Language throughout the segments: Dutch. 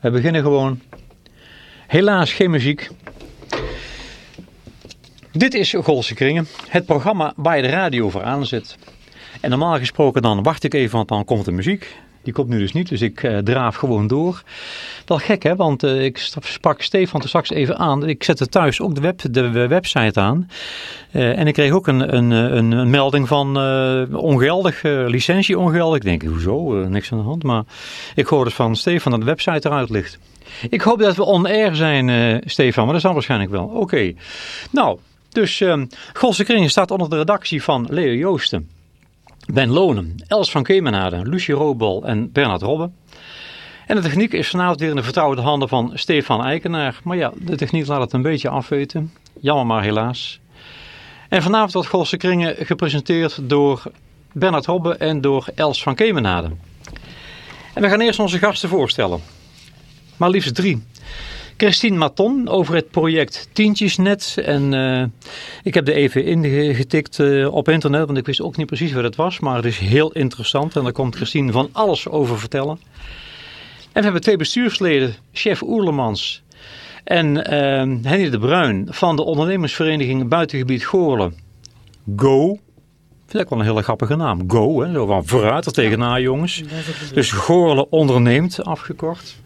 We beginnen gewoon. Helaas geen muziek. Dit is Golse Kringen, het programma waar je de radio voor aanzet. En normaal gesproken dan wacht ik even, want dan komt de muziek. Die komt nu dus niet, dus ik uh, draaf gewoon door. Wel gek hè, want uh, ik sprak Stefan er straks even aan. Ik zette thuis ook de, web, de website aan. Uh, en ik kreeg ook een, een, een, een melding van ongeldig, licentie ongeldig. Ik denk, hoezo? niks aan de hand. Maar ik hoorde van Stefan dat de website eruit ligt. Ik hoop dat we on-air zijn, Stefan, maar dat zal waarschijnlijk wel. Oké. Nou, dus um, staat onder de redactie van Leo Joosten. Ben Lonen, Els van Kemenade, Lucie Roobal en Bernard Robbe. En de techniek is vanavond weer in de vertrouwde handen van Stefan Eikenaar. Maar ja, de techniek laat het een beetje afweten. Jammer maar helaas. En vanavond wordt Golse Kringen gepresenteerd door Bernard Robbe en door Els van Kemenade. En we gaan eerst onze gasten voorstellen. Maar liefst drie. Christine Maton over het project Tientjesnet. En uh, ik heb er even ingetikt uh, op internet, want ik wist ook niet precies wat het was. Maar het is heel interessant en daar komt Christine van alles over vertellen. En we hebben twee bestuursleden, chef Oerlemans en uh, Henny de Bruin van de ondernemersvereniging Buitengebied Goorlen. Go. Vind ik wel een hele grappige naam. Go, hè? zo van vooruit er tegenaan jongens. Dus Goorlen onderneemt, afgekort.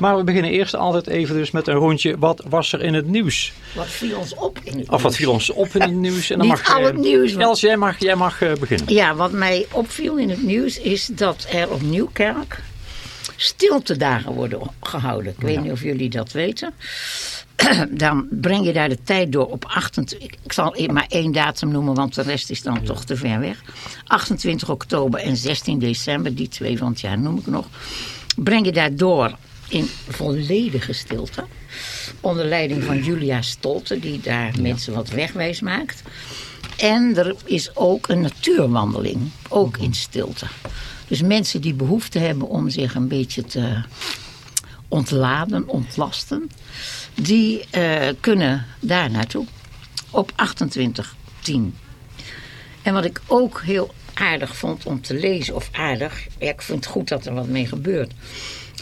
Maar we beginnen eerst altijd even dus met een rondje. Wat was er in het nieuws? Wat viel ons op in het nieuws? Of wat viel ons op in het nieuws? En dan Niet mag, al het nieuws. Els, jij mag, jij mag uh, beginnen. Ja, wat mij opviel in het nieuws is dat er op Nieuwkerk stiltedagen worden gehouden. Ik weet niet of jullie dat weten. dan breng je daar de tijd door op 28... Ik zal maar één datum noemen, want de rest is dan toch te ver weg. 28 oktober en 16 december, die twee van het jaar noem ik nog. Breng je daar door in volledige stilte. Onder leiding van Julia Stolte, die daar mensen wat wegwijs maakt. En er is ook een natuurwandeling, ook in stilte. Dus mensen die behoefte hebben om zich een beetje te ontladen, ontlasten, die uh, kunnen daar naartoe op 2810. En wat ik ook heel aardig vond om te lezen, of aardig, ja, ik vind het goed dat er wat mee gebeurt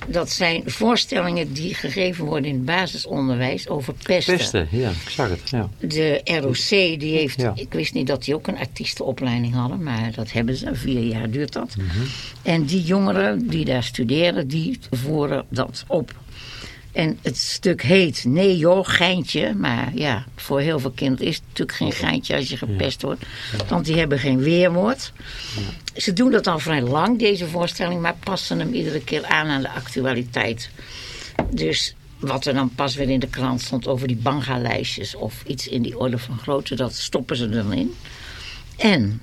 dat zijn voorstellingen die gegeven worden in het basisonderwijs over pesten. Pesten, ja, ik zag het. Ja. De ROC, die heeft, ik wist niet dat die ook een artiestenopleiding hadden, maar dat hebben ze, vier jaar duurt dat. Mhm. En die jongeren die daar studeren, die voeren dat op. En het stuk heet Nee joh, geintje. Maar ja, voor heel veel kinderen is het natuurlijk geen geintje als je gepest wordt. Want die hebben geen weerwoord. Ze doen dat al vrij lang, deze voorstelling. Maar passen hem iedere keer aan aan de actualiteit. Dus wat er dan pas weer in de krant stond over die banga-lijstjes... of iets in die orde van grootte, dat stoppen ze er dan in. En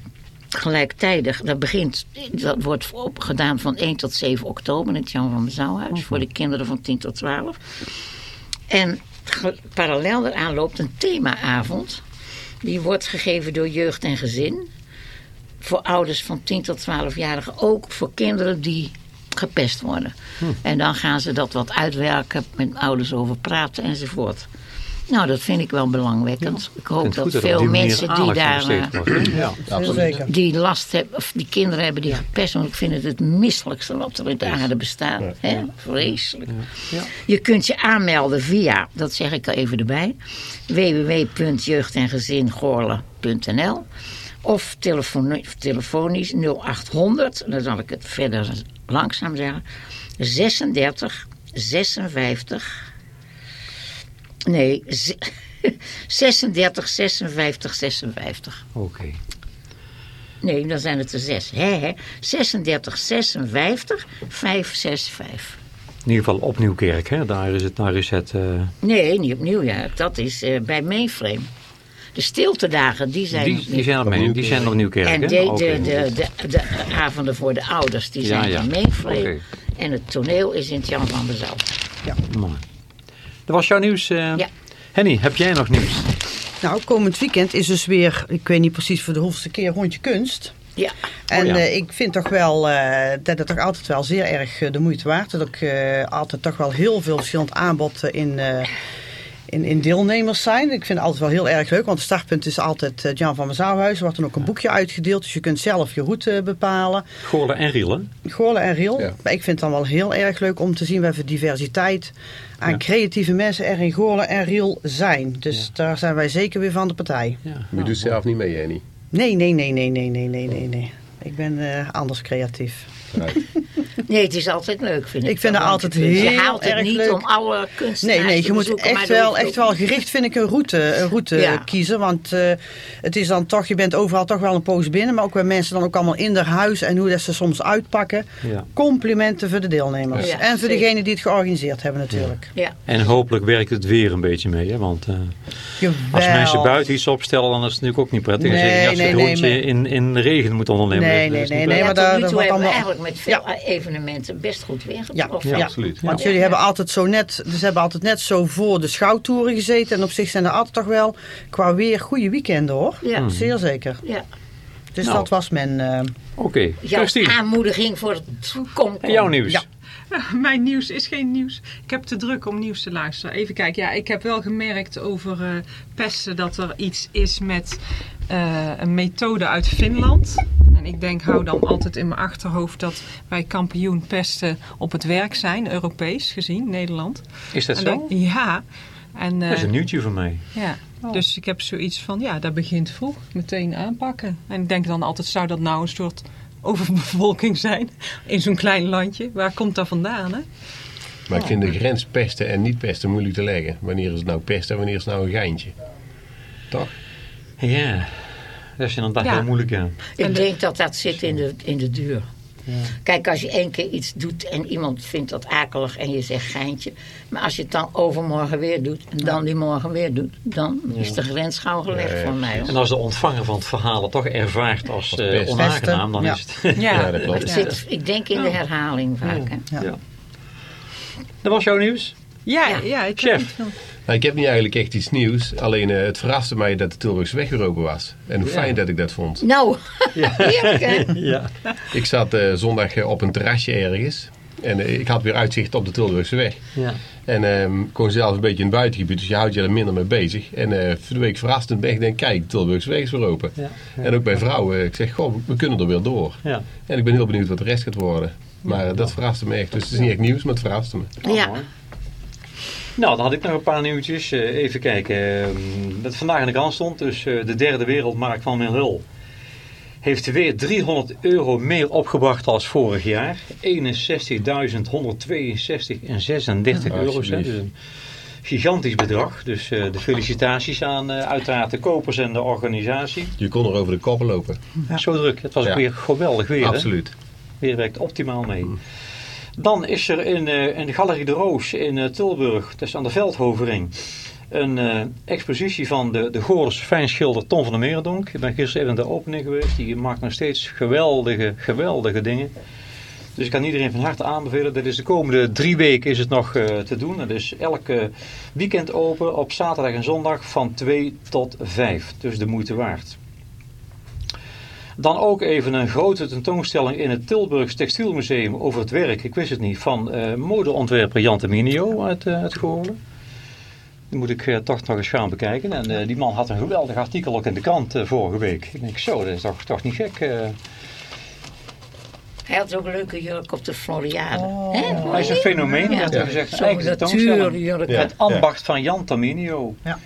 gelijktijdig, dat begint, dat wordt gedaan van 1 tot 7 oktober in het Jan van Zouwhuis. Voor de kinderen van 10 tot 12. En parallel daaraan loopt een themaavond. Die wordt gegeven door jeugd en gezin. Voor ouders van 10 tot 12-jarigen. Ook voor kinderen die gepest worden. Hm. En dan gaan ze dat wat uitwerken, met ouders over praten enzovoort. Nou, dat vind ik wel belangwekkend. ik hoop dat veel mensen die daar uh, ja, die last hebben, of die kinderen hebben die gepest. Want ik vind het het misselijkste wat er in de aarde bestaat. Hè? Vreselijk. Je kunt je aanmelden via, dat zeg ik er even erbij, www.jeugdengezingorle.nl of telefonisch 0800, dan zal ik het verder langzaam zeggen, 36 56 Nee, 36, 56, 56. Oké. Nee, dan zijn het er zes. He, he. 36, 56, 565. In ieder geval op Nieuwkerk, hè? Daar is het... Daar is het uh... Nee, niet opnieuw, ja. Dat is uh, bij Mainframe. De stiltedagen, die zijn... Die, die zijn op, mee, die zijn op Nieuwkerk, En de, de, de, de, de, avonden voor de ouders, die zijn ja, ja. in Mainframe. Okay. En het toneel is in het Jan van der Zouw. Ja. Mooi. Dat was jouw nieuws. Uh... Ja. Henny, heb jij nog nieuws? Nou, komend weekend is dus weer, ik weet niet precies voor de hoeveelste keer, rondje kunst. Ja. En oh, uh, ik vind toch wel uh, dat het toch altijd wel zeer erg de moeite waard is. Dat ik altijd toch wel heel veel verschillend aanbod in, in, in deelnemers zijn. Ik vind het altijd wel heel erg leuk, want het startpunt is altijd uh, Jan van Mazouwhuis. Er wordt dan ook een boekje uitgedeeld, dus je kunt zelf je route bepalen. Goorlen en Riel, hè? Goorlen en Riel. Ja. Maar ik vind het dan wel heel erg leuk om te zien wat voor diversiteit aan creatieve mensen er in Goorlen en Riel zijn. Dus daar zijn wij zeker weer van de partij. Ja. Maar je doet zelf niet mee, Jenny? Nee, nee, nee, nee, nee, nee, nee, nee. nee. Ik ben uh, anders creatief. Nee, het is altijd leuk, vind ik. Ik vind het altijd heel erg leuk. Je haalt het niet om alle kunstenaars Nee, nee, je moet echt wel, echt wel gericht, vind ik, een route, een route kiezen. Want uh, het is dan toch, je bent overal toch wel een poos binnen. Maar ook waar mensen dan ook allemaal in haar huis en hoe dat ze soms uitpakken. Ja. Complimenten voor de deelnemers. en voor degenen die het georganiseerd hebben natuurlijk. Ja. En hopelijk werkt het weer een beetje mee. Hè? Want uh, als mensen buiten iets opstellen, dan is het natuurlijk ook niet prettig. Nee, Zeker als je het rondje in, in de regen moet ondernemen. Nee, nee, nee. nee, maar daar, dat wordt allemaal... eigenlijk met veel evenementen best goed weer getroffen. Ja, absoluut. Want jullie hebben altijd zo net, dus hebben altijd net zo voor de schouwtoeren gezeten. En op zich zijn er altijd toch wel qua weer goede weekenden hoor. Ja. Hmm. Zeer zeker. Ja. Dus nou. dat was mijn... Uh... Oké, okay. aanmoediging voor het kom, kom. Jouw nieuws. Ja. Mijn nieuws is geen nieuws. Ik heb te druk om nieuws te luisteren. Even kijken. Ja, ik heb wel gemerkt over uh, pesten dat er iets is met uh, een methode uit Finland. En ik denk, hou dan altijd in mijn achterhoofd dat wij kampioen pesten op het werk zijn, Europees gezien, Nederland. Is dat zo? ja. En, uh, dat is een nieuwtje voor mij. Ja, oh. dus ik heb zoiets van, ja, dat begint vroeg, meteen aanpakken. En ik denk dan altijd, zou dat nou een soort overbevolking zijn in zo'n klein landje? Waar komt dat vandaan, hè? Maar ik vind de grens pesten en niet pesten moeilijk te leggen. Wanneer is het nou pesten en wanneer is het nou een geintje? Toch? Ja, dat is inderdaad ja. heel moeilijk. Ja. Ik denk dat dat zit in de, in de duur. Ja. Kijk, als je één keer iets doet en iemand vindt dat akelig en je zegt geintje. Maar als je het dan overmorgen weer doet en dan die morgen weer doet. Dan is de grens gauw gelegd voor mij. En als de ontvanger van het verhaal het toch ervaart als uh, onaangenaam, dan is het... Ja, dat klopt. Het zit, ik denk in de herhaling vaak. Ja. Dat was jouw nieuws? Ja, ja. ik Chef. Nou, ik heb niet eigenlijk echt iets nieuws. Alleen uh, het verraste mij dat de Tilburgse weg weer open was. En hoe fijn dat ik dat vond. Nou, ja. ja. Ik zat uh, zondag uh, op een terrasje ergens. En ik had weer uitzicht op de Tilburgse weg. Ja. En um, kon zelf een beetje in het buitengebied. Dus je houdt je er minder mee bezig. En voor de week verrassend ben ik denk, kijk, de Tilburgse weg is weer open. Ja. En ook bij vrouwen. Ik zeg, goh, we kunnen er weer door. Ja. En ik ben heel benieuwd wat de rest gaat worden. Maar dat verraste me echt. Dus het is niet echt nieuws, maar het verraste me. Ja. Nou, dan had ik nog een paar nieuwtjes. Uh, even kijken. Uh, dat vandaag in de krant stond. Dus uh, de derde wereldmarkt van Milhul heeft weer 300 euro meer opgebracht als vorig jaar. 61.162 en 36 euro. Dus een gigantisch bedrag. Dus de felicitaties aan uiteraard de kopers en de organisatie. Je kon er over de koppen lopen. Ja. Zo druk. Het was ook weer geweldig weer. Absoluut. Weer werkt optimaal mee. Mm. Dan is er in, uh, in de Galerie de Roos in uh, Tilburg, dat is aan de Veldhovering, een uh, expositie van de, de fijnschilder Tom van der Merendonk. Ik ben gisteren even in de opening geweest. Die maakt nog steeds geweldige, geweldige dingen. Dus ik kan iedereen van harte aanbevelen. Dat is de komende drie weken is het nog te doen. Het is elke weekend open op zaterdag en zondag van 2 tot 5. Dus de moeite waard. Dan ook even een grote tentoonstelling in het Tilburgs Textielmuseum over het werk, ik wist het niet, van uh, modeontwerper Jante Minio uit, uh, uit Goorlen. Die moet ik uh, toch nog eens gaan bekijken. En die man had een geweldig artikel ook in de krant vorige week. Ik denk zo, dat is toch, toch niet gek. Hij had ook een leuke jurk op de Floriade. Oh. Hij is een fenomeen, ja. dat gezegd. Zo'n natuurjurk. Het ambacht van Jan Taminio. Ja.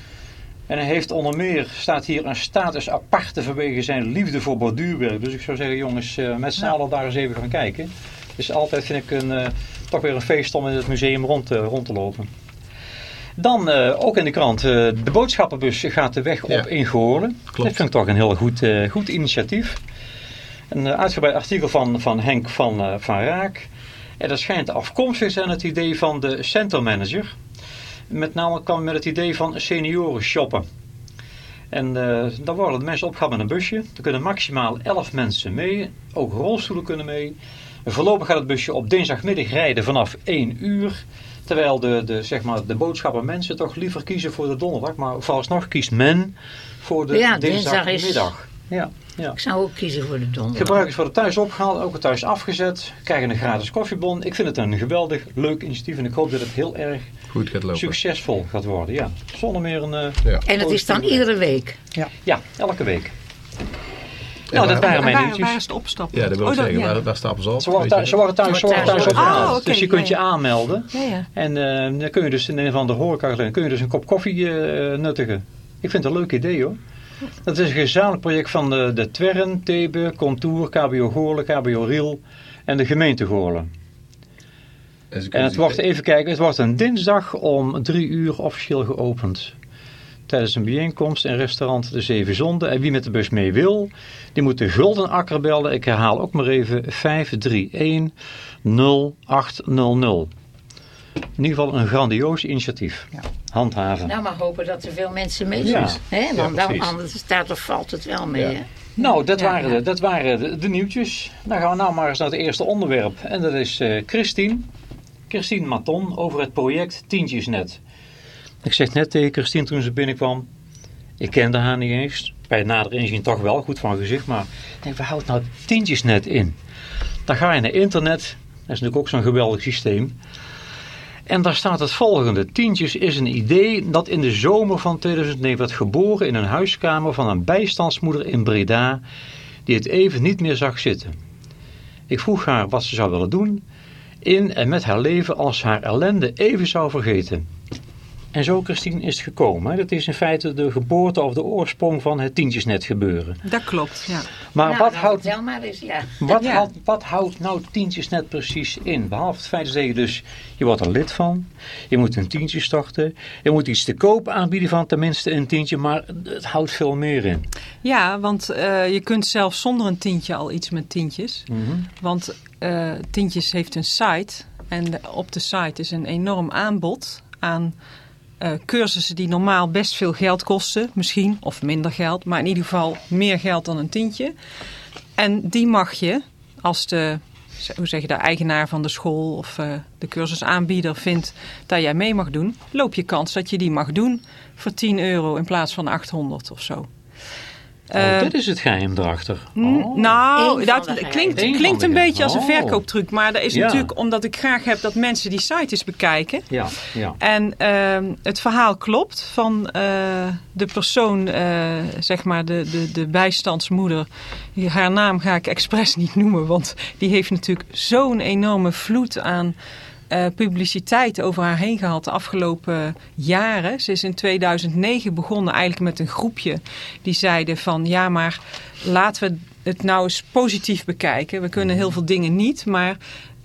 En hij heeft onder meer, staat hier een status aparte vanwege zijn liefde voor borduurwerk. Dus ik zou zeggen jongens, uh, met z'n allen daar eens even gaan kijken. Dus altijd vind ik een, uh, toch weer een feest om in het museum rond, uh, rond te lopen. Dan ook in de krant, de boodschappenbus gaat de weg op in. Dat vind ik toch een heel goed, goed initiatief. Een uitgebreid artikel van, van Henk van, van Raak. En dat schijnt afkomstig te zijn het idee van de centermanager met name kwam met het idee van senioren shoppen. En uh, dan worden de mensen opgehaald met een busje. Er kunnen maximaal 11 mensen mee. Ook rolstoelen kunnen mee. Voorlopig gaat het busje op dinsdagmiddag rijden vanaf 1 uur. Terwijl de, de, zeg maar, de boodschappen toch liever kiezen voor de donderdag. Maar vooralsnog kiest men voor de ja, dinsdagmiddag. Ja. ja. Ik zou ook kiezen voor de donderdag. Gebruikers worden thuis opgehaald, ook thuis afgezet. Krijgen een gratis koffiebon. Ik vind het een geweldig, leuk initiatief. En ik hoop dat het heel erg Goed gaat lopen. succesvol gaat worden. Ja, zonder meer een... Uh, ja. En het is dan iedere week? Ja, ja elke week. Nou, dat waren mijn nieuwtjes. Waar is de opstap? Ja, dat wil ik oh, zeggen. Waar, waar stappen ze op? Ze worden thuis, ze worden thuis, thuis opgehaald. Oh, dus je kunt je aanmelden. En uh, dan kun je dus in een van de horeca kun je dus een kop koffie uh, nuttigen. Ik vind het een leuk idee hoor. Dat is een gezamenlijk project van de, de Twerren, Thebe, Contour, KBO Goorlen, KBO Riel en de gemeente Goorlen. En het wordt, even kijken, het wordt een dinsdag om drie uur officieel geopend. Tijdens een bijeenkomst in restaurant De Zeven Zonden. En wie met de bus mee wil, die moet de Gulden Akker bellen. Ik herhaal ook maar even 531 0800. In ieder geval een grandioos initiatief. Ja. Handhaven. Nou, maar hopen dat er veel mensen mee doen. Ja. Want dan, anders staat of valt het wel mee. Hè? Nou, dat waren, de, dat waren de, nieuwtjes. Dan gaan we nou maar eens naar het eerste onderwerp. En dat is uh, Christine. Christine Maton over het project Tientjesnet. Ik zeg net tegen Christine toen ze binnenkwam. Ik kende haar niet eens. Bij nader inzien toch wel, goed van gezicht. Maar ik denk, waar houdt nou Tientjesnet in? Dan ga je naar internet. Dat is natuurlijk ook zo'n geweldig systeem. En daar staat het volgende. Tientjes is een idee dat in de zomer van 2009 werd geboren in een huiskamer van een bijstandsmoeder in Breda die het even niet meer zag zitten. Ik vroeg haar wat ze zou willen doen in en met haar leven als haar ellende even zou vergeten. En zo, Christine, is het gekomen. Dat is in feite de geboorte of de oorsprong van het tientjesnet gebeuren. Dat klopt, ja. Maar nou, wat, nou, houdt, maar eens, ja. Wat, Houdt, wat houdt nou tientjesnet precies in? Behalve het feit dat je dus, je wordt er lid van. Je moet een tientje starten. Je moet iets te koop aanbieden van tenminste een tientje. Maar het houdt veel meer in. Ja, want uh, je kunt zelfs zonder een tientje al iets met tientjes. Mm -hmm. Want uh, Tientjes heeft een site. En op de site is een enorm aanbod aan uh, cursussen die normaal best veel geld kosten. Misschien, of minder geld. Maar in ieder geval meer geld dan een tientje. En die mag je, als de, hoe zeg je, de eigenaar van de school of uh, de cursusaanbieder vindt dat jij mee mag doen, loop je kans dat je die mag doen voor 10 euro in plaats van 800 of zo. Oh, uh, dit is het geheim erachter. Oh. Nou, dat klinkt, klinkt een beetje als een oh. verkooptruc. Maar dat is natuurlijk omdat ik graag heb dat mensen die site eens bekijken. Ja, ja. En uh, het verhaal klopt van uh, de persoon, uh, zeg maar de, de, de bijstandsmoeder. Haar naam ga ik expres niet noemen, want die heeft natuurlijk zo'n enorme vloed aan uh, publiciteit over haar heen gehad de afgelopen jaren. Ze is in 2009 begonnen eigenlijk met een groepje die zeiden van ja maar laten we het nou eens positief bekijken. We kunnen heel veel dingen niet, maar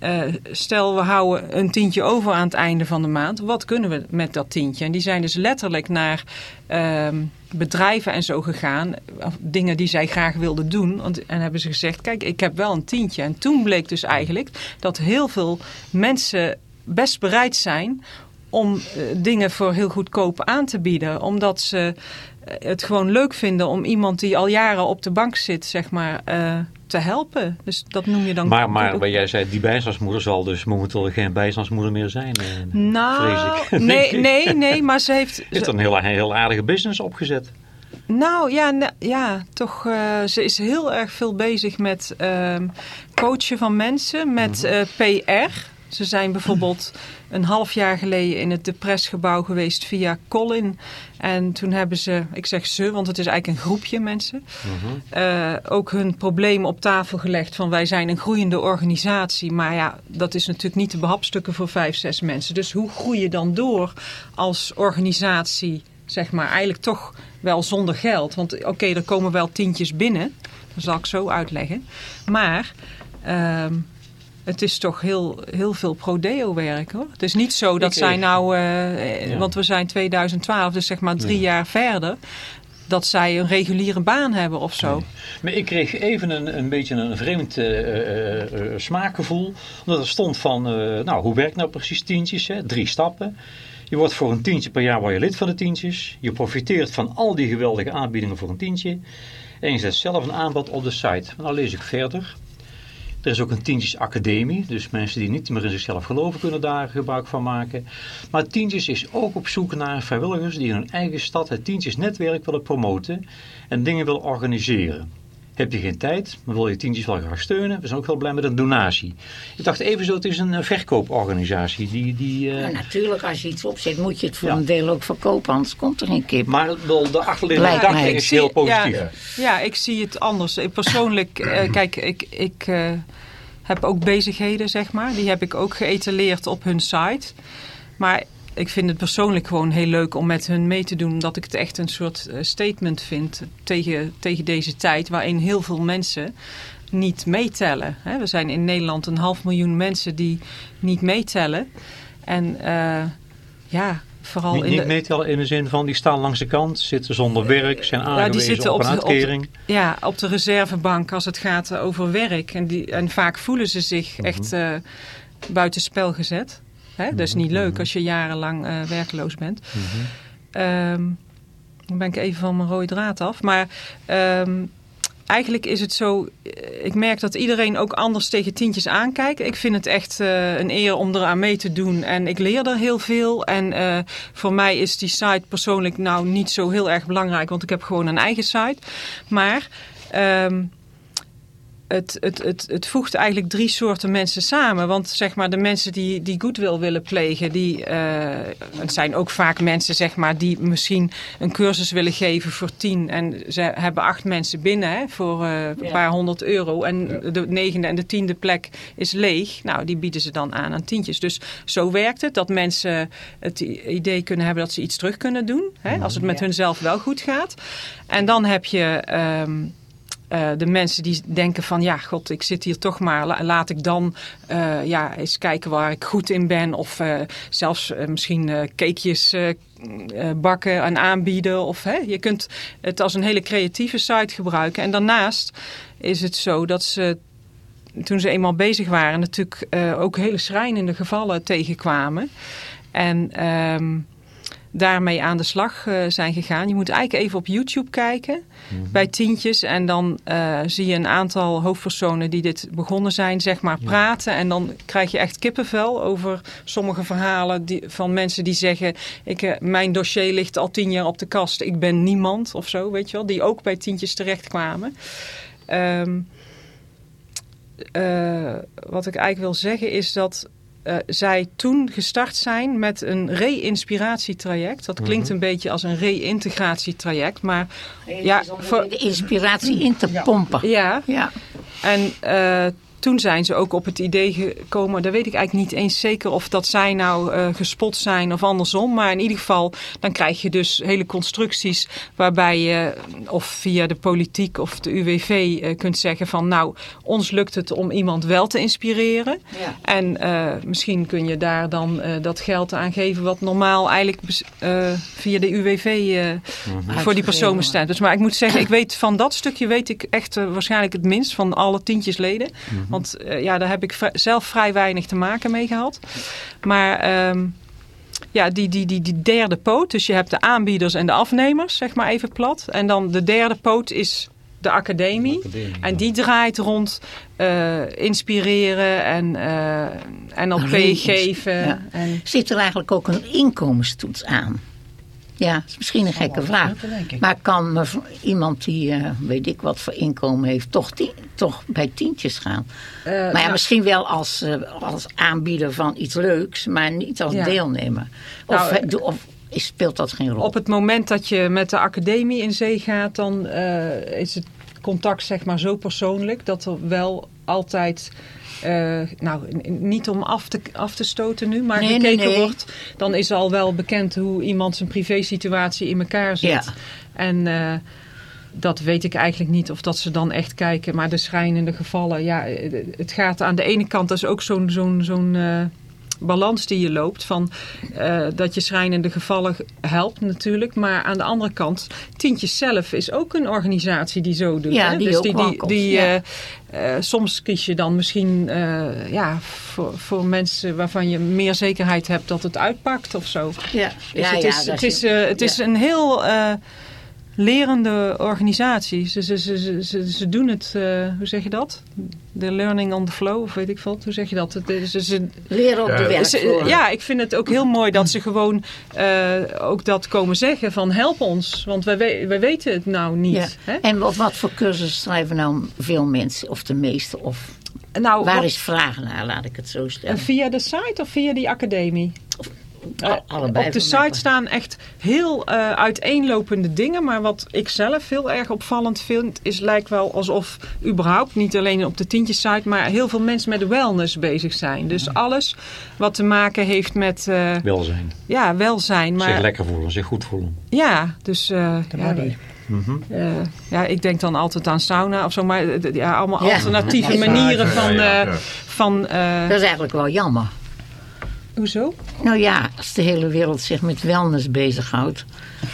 uh, stel we houden een tientje over aan het einde van de maand. Wat kunnen we met dat tientje? En die zijn dus letterlijk naar uh, bedrijven en zo gegaan. Dingen die zij graag wilden doen. En hebben ze gezegd, kijk ik heb wel een tientje. En toen bleek dus eigenlijk dat heel veel mensen best bereid zijn om uh, dingen voor heel goedkoop aan te bieden. Omdat ze het gewoon leuk vinden om iemand die al jaren op de bank zit, zeg maar, uh, te helpen. Dus dat noem je dan... Maar, maar wat jij zei, die bijstandsmoeder zal dus momenteel geen bijstandsmoeder meer zijn, eh, nou, Nee, nee, nee, maar ze heeft... Ze heeft een heel, heel aardige business opgezet. Nou ja, ja toch. Uh, ze is heel erg veel bezig met uh, coachen van mensen, met uh, PR. Ze zijn bijvoorbeeld een half jaar geleden in het Depresgebouw geweest via Colin. En toen hebben ze, ik zeg ze, want het is eigenlijk een groepje mensen, -huh. uh, ook hun probleem op tafel gelegd van wij zijn een groeiende organisatie. Maar ja, dat is natuurlijk niet te behapstukken voor vijf, zes mensen. Dus hoe groei je dan door als organisatie, zeg maar, eigenlijk toch wel zonder geld? Want oké, okay, er komen wel tientjes binnen, dat zal ik zo uitleggen. Maar... Uh, het is toch heel, heel veel prodeo-werk hoor. Het is niet zo dat zij nou, uh, ja. want we zijn 2012, dus zeg maar drie ja. jaar verder, dat zij een reguliere baan hebben of zo. Nee. Maar ik kreeg even een, een beetje een vreemd uh, uh, smaakgevoel. Omdat er stond van, nou hoe werkt nou precies tientjes? Hè? Drie stappen. Je wordt voor een tientje per jaar word je lid van de tientjes. Je profiteert van al die geweldige aanbiedingen voor een tientje. En je zet zelf een aanbod op de site. Nou lees ik verder. Er is ook een Tientjesacademie, dus mensen die niet meer in zichzelf geloven kunnen daar gebruik van maken. Maar Tientjes is ook op zoek naar vrijwilligers die in hun eigen stad het Tientjesnetwerk willen promoten en dingen willen organiseren. Heb je geen tijd, maar wil je tientjes wel graag steunen? We zijn ook wel blij met een donatie. Ik dacht even zo, het is een verkooporganisatie. Die, die, uh... natuurlijk, als je iets opzet, moet je het voor een deel ook verkopen, anders komt er geen kip. Maar de achterliggende gedachte is heel positief. Ja, ja, ik zie het anders. Persoonlijk, uh, kijk, ik, ik uh, heb ook bezigheden, zeg maar. Die heb ik ook geëtaleerd op hun site. Maar ik vind het persoonlijk gewoon heel leuk om met hun mee te doen. Omdat ik het echt een soort eh, statement vind tegen, tegen deze tijd. Waarin heel veel mensen niet meetellen. We zijn in Nederland een half miljoen mensen die niet meetellen. En uh, ja, vooral niet, in niet meetellen in de zin van die staan langs de kant, zitten zonder werk, zijn aangewezen ja, die zitten op, een uitkering. ja, op de reservebank als het gaat over werk. En, die, en vaak voelen ze zich mhm. echt uh, buitenspel gezet. Hè? Dat is niet leuk mhm. als je jarenlang uh, werkloos bent. Mm dan ben ik even van mijn rode draad af. Maar um, eigenlijk is het zo... Ik merk dat iedereen ook anders tegen tientjes aankijkt. Ik vind het echt uh, een eer om eraan mee te doen. En ik leer er heel veel. En uh, voor mij is die site persoonlijk nou niet zo heel erg belangrijk. Want ik heb gewoon een eigen site. Maar... Um, het, het, het, het voegt eigenlijk drie soorten mensen samen. Want zeg maar, de mensen die, die goodwill willen plegen, die, uh, het zijn ook vaak mensen zeg maar, die misschien een cursus willen geven voor tien. En ze hebben acht mensen binnen hè, voor uh, een paar honderd euro. En de negende en de tiende plek is leeg. Nou, die bieden ze dan aan aan tientjes. Dus zo werkt het, dat mensen het idee kunnen hebben dat ze iets terug kunnen doen. Hè, als het met hunzelf wel goed gaat. En dan heb je... Um, uh, de mensen die denken van ja, god, ik zit hier toch maar. Laat ik dan uh, ja, eens kijken waar ik goed in ben. Of uh, zelfs misschien cakejes bakken en aanbieden. Of, hè, je kunt het als een hele creatieve site gebruiken. En daarnaast is het zo dat ze toen ze eenmaal bezig waren natuurlijk ook hele schrijnende gevallen tegenkwamen. En... Um, daarmee aan de slag uh, zijn gegaan. Je moet eigenlijk even op YouTube kijken mhm. bij tientjes. En dan uh, zie je een aantal hoofdpersonen die dit begonnen zijn, zeg maar, praten. En dan krijg je echt kippenvel over sommige verhalen die, van mensen die zeggen... Ik, uh, mijn dossier ligt al tien jaar op de kast, ik ben niemand of zo, weet je wel. Die ook bij tientjes terechtkwamen. Um, wat ik eigenlijk wil zeggen is dat uh, zij toen gestart zijn met een re-inspiratietraject. Dat klinkt mhm. een beetje als een re-integratietraject, maar ja, voor de inspiratie in te pompen. Ja. ja. En uh, toen zijn ze ook op het idee gekomen. Daar weet ik eigenlijk niet eens zeker of dat zij nou uh, gespot zijn of andersom. Maar in ieder geval, dan krijg je dus hele constructies waarbij je of via de politiek of de UWV uh, kunt zeggen van nou, ons lukt het om iemand wel te inspireren. Ja. En uh, misschien kun je daar dan dat geld aan geven wat normaal eigenlijk via de UWV -hmm. voor die persoon bestaat. Dus maar ik moet zeggen, ik weet van dat stukje weet ik echt waarschijnlijk het minst van alle tientjesleden. -hmm. Want uh, ja, daar heb ik zelf vrij weinig te maken mee gehad. Maar um, ja, die, die, die, die derde poot. Dus je hebt de aanbieders en de afnemers, zeg maar even plat. En dan de derde poot is de academie. De academie en die draait rond uh, inspireren en uh, NLP geven. Ja. En... Zit er eigenlijk ook een inkomenstoets aan? Ja, is misschien een gekke vraag. Maar kan iemand die, uh, weet ik wat voor inkomen heeft, toch, toch bij tientjes gaan? Uh, maar ja, nou, misschien wel als, uh, als aanbieder van iets leuks, maar niet als ja. deelnemer. Of, nou, of speelt dat geen rol? Op het moment dat je met de academie in zee gaat, dan is het contact zeg maar zo persoonlijk dat er wel altijd uh, nou, niet om af te, af te stoten nu, maar nee, gekeken nee, nee. wordt, dan is al wel bekend hoe iemand zijn privésituatie in elkaar zit. Ja. En uh, dat weet ik eigenlijk niet of dat ze dan echt kijken. Maar de schrijnende gevallen, ja, het gaat aan de ene kant, dat is ook zo'n zo'n zo'n uh, balans die je loopt. Van, uh, dat je schrijnende gevallen helpt natuurlijk. Maar aan de andere kant, Tientjes zelf is ook een organisatie die zo doet. Ja, hè? die dus ook die, die, die ja. uh, soms kies je dan misschien ja, voor, voor mensen waarvan je meer zekerheid hebt dat het uitpakt of zo. Ja, dus ja, het ja, is, het is, het is een heel lerende organisatie. Ze, ze, ze, ze, ze doen het, uh, hoe zeg je dat? De learning on the flow, of weet ik veel. Hoe zeg je dat? Ze, ze, Leren op de werkvloer. Ja, ik vind het ook heel mooi dat ze gewoon uh, ook dat komen zeggen van help ons. Want wij, wij weten het nou niet. Ja. Hè? En wat, wat voor cursus schrijven nou veel mensen, of de meeste? Of nou, waar wat, is vragen naar, laat ik het zo stellen. Via de site of via die academie? Allebei op de site staan echt heel uh, uiteenlopende dingen. Maar wat ik zelf heel erg opvallend vind, is lijkt wel alsof überhaupt niet alleen op de tientjes site, maar heel veel mensen met wellness bezig zijn. Dus alles wat te maken heeft met uh, welzijn. Ja, welzijn. Maar, zich lekker voelen, zich goed voelen. Ja, dus uh, ja, Mm -hmm. uh, ja, ik denk dan altijd aan sauna of zo, maar ja, allemaal ja. alternatieve manieren van. Van uh, dat is eigenlijk wel jammer. Hoezo? Nou ja, als de hele wereld zich met wellness bezighoudt.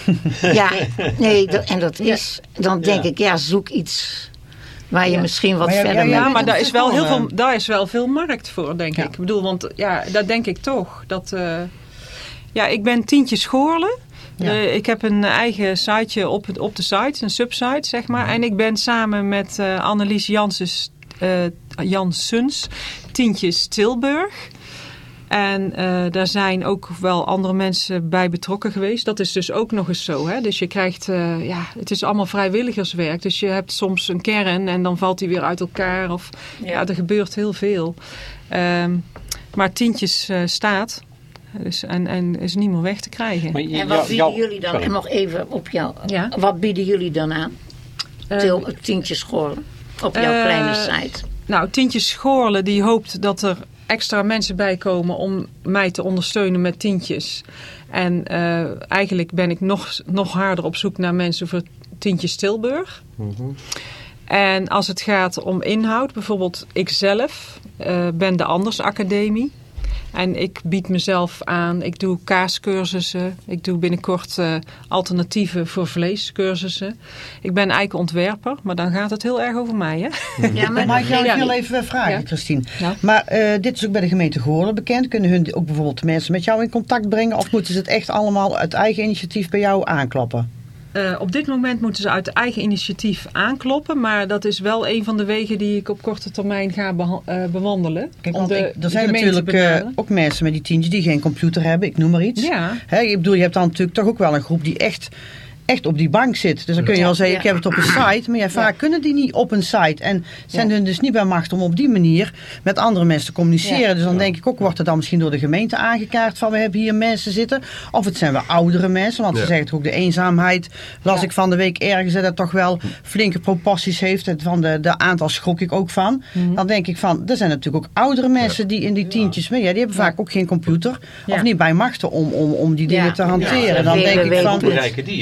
ja, nee, en dat is, dan denk ik, ja, zoek iets waar je misschien wat verder ja. Ja, maar daar is, wel heel veel, daar is wel veel markt voor, denk ik. Ik bedoel, want ja, dat denk ik toch. Dat, uh, ja, ik ben Tientje Schoorlen. Uh, ik heb een eigen siteje op, op de site, een subsite, zeg maar. En ik ben samen met uh, Annelies Janssens, Janssens Tientjes Tilburg... En uh, daar zijn ook wel andere mensen bij betrokken geweest. Dat is dus ook nog eens zo. Hè? Dus je krijgt, uh, ja, het is allemaal vrijwilligerswerk. Dus je hebt soms een kern en dan valt die weer uit elkaar. Of ja, ja er gebeurt heel veel. Um, maar tientjes uh, staat. Dus, en, en is niet meer weg te krijgen. Je, en wat bieden jullie dan, en nog even op jou, ja? wat bieden jullie dan aan? Til, tientjes scholen op jouw kleine site. Nou, Tientjes Schoorlen die hoopt dat er extra mensen bijkomen om mij te ondersteunen met tientjes. En uh, eigenlijk ben ik nog, nog harder op zoek naar mensen voor Tientjes Tilburg. En als het gaat om inhoud, bijvoorbeeld ikzelf uh, ben de Anders Academie. En ik bied mezelf aan. Ik doe kaascursussen. Ik doe binnenkort uh, alternatieven voor vleescursussen. Ik ben eigenlijk ontwerper, maar dan gaat het heel erg over mij. Hè? Ja, maar mag ik jou ja. heel even vragen, ja. Christine? Ja. Maar uh, dit is ook bij de gemeente Goorlen bekend. Kunnen hun ook bijvoorbeeld mensen met jou in contact brengen? Of moeten ze het echt allemaal uit eigen initiatief bij jou aankloppen? Uh, op dit moment moeten ze uit eigen initiatief aankloppen. Maar dat is wel een van de wegen die ik op korte termijn ga uh, bewandelen. Kijk, want ik, er zijn natuurlijk uh, ook mensen met die tientjes die geen computer hebben. Ik noem maar iets. Ja. Hè, ik bedoel, je hebt dan natuurlijk toch ook wel een groep die echt echt op die bank zit. Dus dan kun je wel zeggen, ik heb het op een site. Maar ja, vaak kunnen die niet op een site. En zijn hun dus niet bij macht om op die manier met andere mensen te communiceren. Dus dan denk ik ook, wordt het dan misschien door de gemeente aangekaart van we hebben hier mensen zitten. Of het zijn wel oudere mensen. Want ze zeggen toch ook de eenzaamheid. Las ik van de week ergens dat het toch wel flinke proporties heeft. Van de, de aantal schrok ik ook van. Mhm. Dan denk ik van, er zijn natuurlijk ook oudere mensen die in die tientjes mee. Ja, die hebben vaak ook geen computer. Of niet bij machten om, om, om die dingen te hanteren. Dan denk ik van...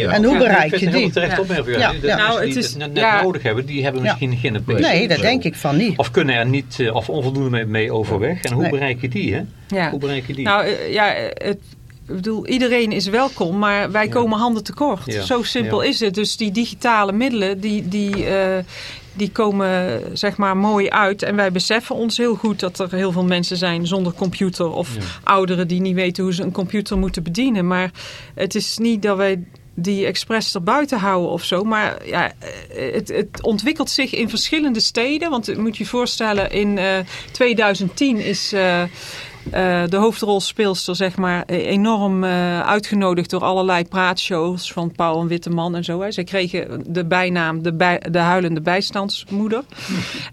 En hoe bereik je die? terecht opmerking. Ja. Ja. Nou, het is, net, net nodig hebben, die hebben misschien geen PC. Nee, dat denk ik van niet. Of kunnen er niet, eh, of onvoldoende mee, mee overweg. En hoe nee. bereik je die, hè? Ja. Hoe bereik je die? Nou, eh, ja, het, ik bedoel, iedereen is welkom, maar wij komen handen tekort. Ja. Zo simpel is het. Dus die digitale middelen, die, die, uh, die komen zeg maar mooi uit. En wij beseffen ons heel goed dat er heel veel mensen zijn zonder computer. Of ja. ouderen die niet weten hoe ze een computer moeten bedienen. Maar het is niet dat wij die expres erbuiten houden of zo. Maar ja, het, het, ontwikkelt zich in verschillende steden. Want moet je je voorstellen, in uh, 2010 is... Uh, uh, de hoofdrolspeelster zeg maar enorm uh, uitgenodigd door allerlei praatshows van Paul en Witteman en zo. Hè. Zij kregen de bijnaam de, bij, de huilende bijstandsmoeder.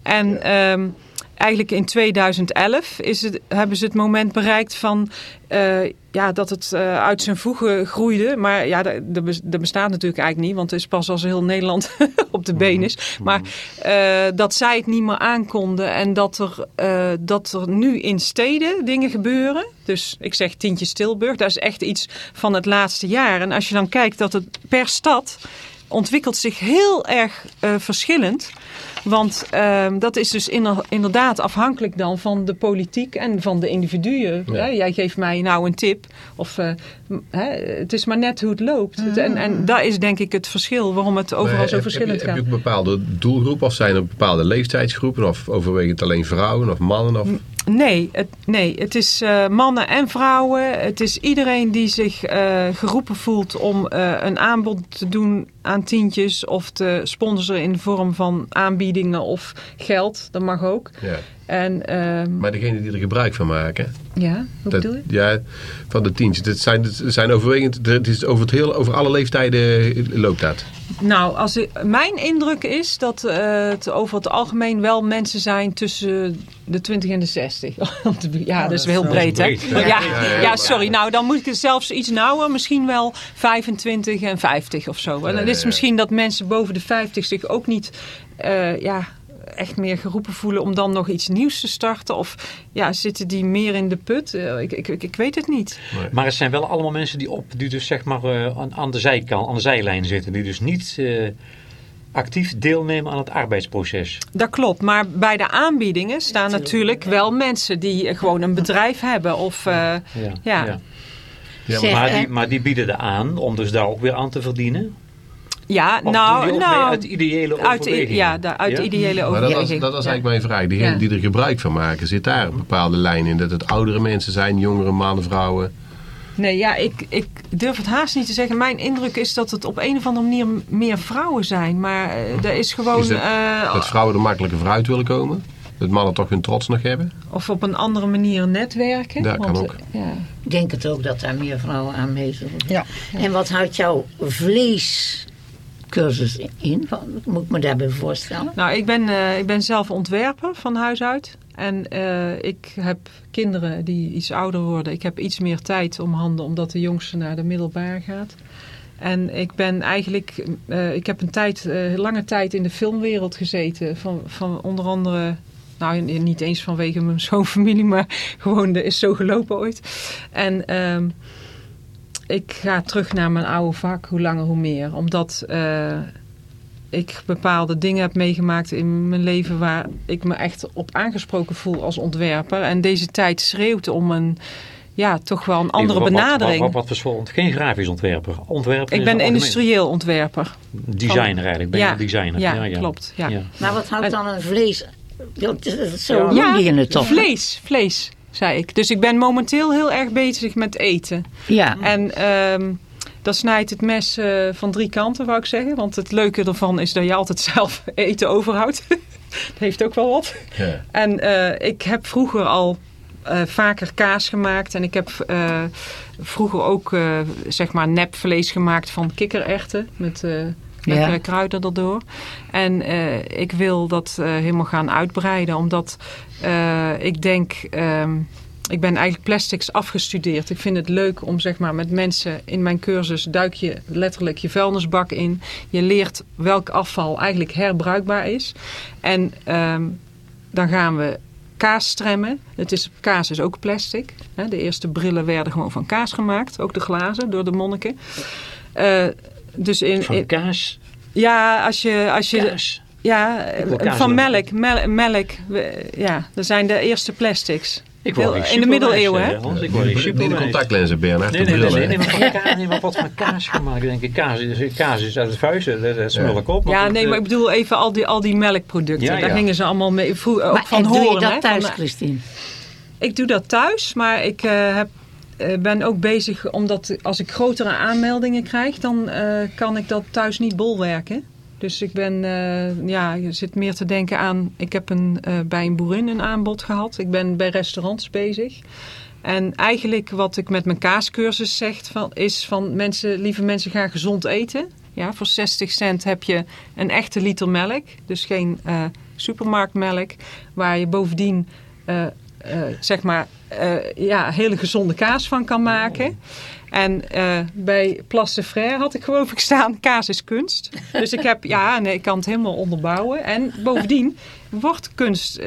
en um, eigenlijk in 2011 is het, hebben ze het moment bereikt van uh, ja, dat het uh, uit zijn voegen groeide. Maar ja, dat bestaat natuurlijk eigenlijk niet, want het is pas als heel Nederland op de been is. Mhm. Maar uh, dat zij het niet meer aankonden en dat er, dat er nu in steden dingen gebeuren. Dus ik zeg Tientje Stilburg, dat is echt iets van het laatste jaar. En als je dan kijkt dat het per stad ontwikkelt zich heel erg verschillend. Want uh, dat is dus inderdaad afhankelijk dan van de politiek en van de individuen. Ja. Jij geeft mij nou een tip. Of, uh, hè, het is maar net hoe het loopt. Mm. En, en daar is denk ik het verschil waarom het overal maar, zo verschillend gaat. Heb je ook een bepaalde doelgroep of zijn er bepaalde leeftijdsgroepen? Of overwegend alleen vrouwen of mannen? Of... Nee, het, nee, het is uh, mannen en vrouwen. Het is iedereen die zich uh, geroepen voelt om uh, een aanbod te doen aan tientjes of te sponsoren in de vorm van aanbiedingen of geld. Dat mag ook. Ja. En, um, maar degene die er gebruik van maken. Ja, hoe dat, bedoel je? Ja, van de tientjes. Het zijn, het zijn overwegend, het is over, het heel, over alle leeftijden loopt dat. Nou, als ik, mijn indruk is dat uh, het over het algemeen wel mensen zijn tussen de 20 en de 60. ja, dat is wel heel breed, hè? Ja, ja, ja, sorry. Nou, dan moet ik het zelfs iets nauwer. Misschien wel 25 en 50 of zo. En dan is het misschien dat mensen boven de 50 zich ook niet... Uh, ja, echt meer geroepen voelen om dan nog iets nieuws te starten? Of ja, zitten die meer in de put? Uh, ik, ik, ik, weet het niet. Maar het zijn wel allemaal mensen die, op, die dus zeg maar uh, aan, de zijkant, aan de zijlijn zitten. Die dus niet... Uh, actief deelnemen aan het arbeidsproces. Dat klopt, maar bij de aanbiedingen staan natuurlijk wel mensen die gewoon een bedrijf hebben. Of, uh, ja. ja. ja. maar, die, maar die bieden er aan om dus daar ook weer aan te verdienen? Ja, nou, nou uit ideële overwegingen? ja, de, uit ideële overwegingen. Maar dat was, dat was eigenlijk mijn vraag. Diegenen die er gebruik van maken, zit daar een bepaalde lijn in? Dat het oudere mensen zijn, jongere mannen, vrouwen? Nee, ja, ik, ik durf het haast niet te zeggen. Mijn indruk is dat het op een of andere manier meer vrouwen zijn. Maar uh, er is gewoon... Is uh, dat vrouwen er makkelijker vooruit willen komen? Dat mannen toch hun trots nog hebben? Of op een andere manier netwerken? Dat kan ook. Ja. Ik denk het ook dat daar meer vrouwen aanwezig zijn. Ja. En wat houdt jouw vlees cursus in? Moet ik me daarbij voorstellen? Nou, ik ben, uh, ik ben zelf ontwerper van huis uit. En uh, ik heb kinderen die iets ouder worden. Ik heb iets meer tijd om handen omdat de jongste naar de middelbare gaat. En ik ben eigenlijk, uh, ik heb een tijd, lange tijd in de filmwereld gezeten. Van, van onder andere nou, niet eens vanwege mijn schoonfamilie, maar gewoon, is zo gelopen ooit. En um, ik ga terug naar mijn oude vak, hoe langer hoe meer. Omdat uh, ik bepaalde dingen heb meegemaakt in mijn leven waar ik me echt op aangesproken voel als ontwerper. En deze tijd schreeuwt om een, ja, toch wel een andere benadering. Wat, wat, wat, wat Geen grafisch ontwerper. ontwerper ik ben industrieel ontwerper. Designer eigenlijk, ben ja, een designer. Ja, ja, klopt. Ja. Maar wat houdt dan een vlees... Zo ja, noem je het toch? Vlees, vlees zei ik. Dus ik ben momenteel heel erg bezig met eten. Ja. En um, dat snijdt het mes uh, van drie kanten, wou ik zeggen. Want het leuke ervan is dat je altijd zelf eten overhoudt. dat heeft ook wel wat. Ja. En uh, ik heb vroeger al uh, vaker kaas gemaakt. En ik heb vroeger ook zeg maar nepvlees gemaakt van kikkererwten. Met lekkere ja. kruiden erdoor. En uh, ik wil dat uh, helemaal gaan uitbreiden. Omdat ik denk... Um, ik ben eigenlijk plastics afgestudeerd. Ik vind het leuk om zeg maar met mensen in mijn cursus duik je letterlijk je vuilnisbak in. Je leert welk afval eigenlijk herbruikbaar is. En um, dan gaan we kaas stremmen. Het is, kaas is ook plastic. De eerste brillen werden gewoon van kaas gemaakt. Ook de glazen door de monniken. Uh, dus in, van kaas? Ja, als je... Als je kaas. Ja, van melk, melk, melk. Ja, dat zijn de eerste plastics. Ik wil in de middeleeuwen, hè? Hans, ik word niet de contactlenzen, Bernard. Nee, nee, nee, nee, nee, maar van kaas, nee, maar wat van kaas gemaakt. denk ik, kaas is, kaas is uit het vuisten, dat is ja. op. Ja, nee, maar ik bedoel even al die, al die melkproducten. Ja, Daar gingen ze allemaal mee. Vroeg, ook van horen, doe je dat thuis, Christine? Ik doe dat thuis, maar ik uh, heb ben ook bezig, omdat als ik grotere aanmeldingen krijg, dan uh, kan ik dat thuis niet bolwerken. Dus ik ben, uh, ja, je zit meer te denken aan, ik heb een, bij een boerin een aanbod gehad. Ik ben bij restaurants bezig. En eigenlijk wat ik met mijn kaascursus zeg, van, is van mensen, lieve mensen gaan gezond eten. Ja, voor 60 cent heb je een echte liter melk. Dus geen supermarktmelk. Waar je bovendien uh, zeg maar, uh, ja, hele gezonde kaas van kan maken. En uh, bij Place Frère had ik geloof ik staan, kaas is kunst. Dus ik heb, ja, nee, ik kan het helemaal onderbouwen. En bovendien wordt kunst,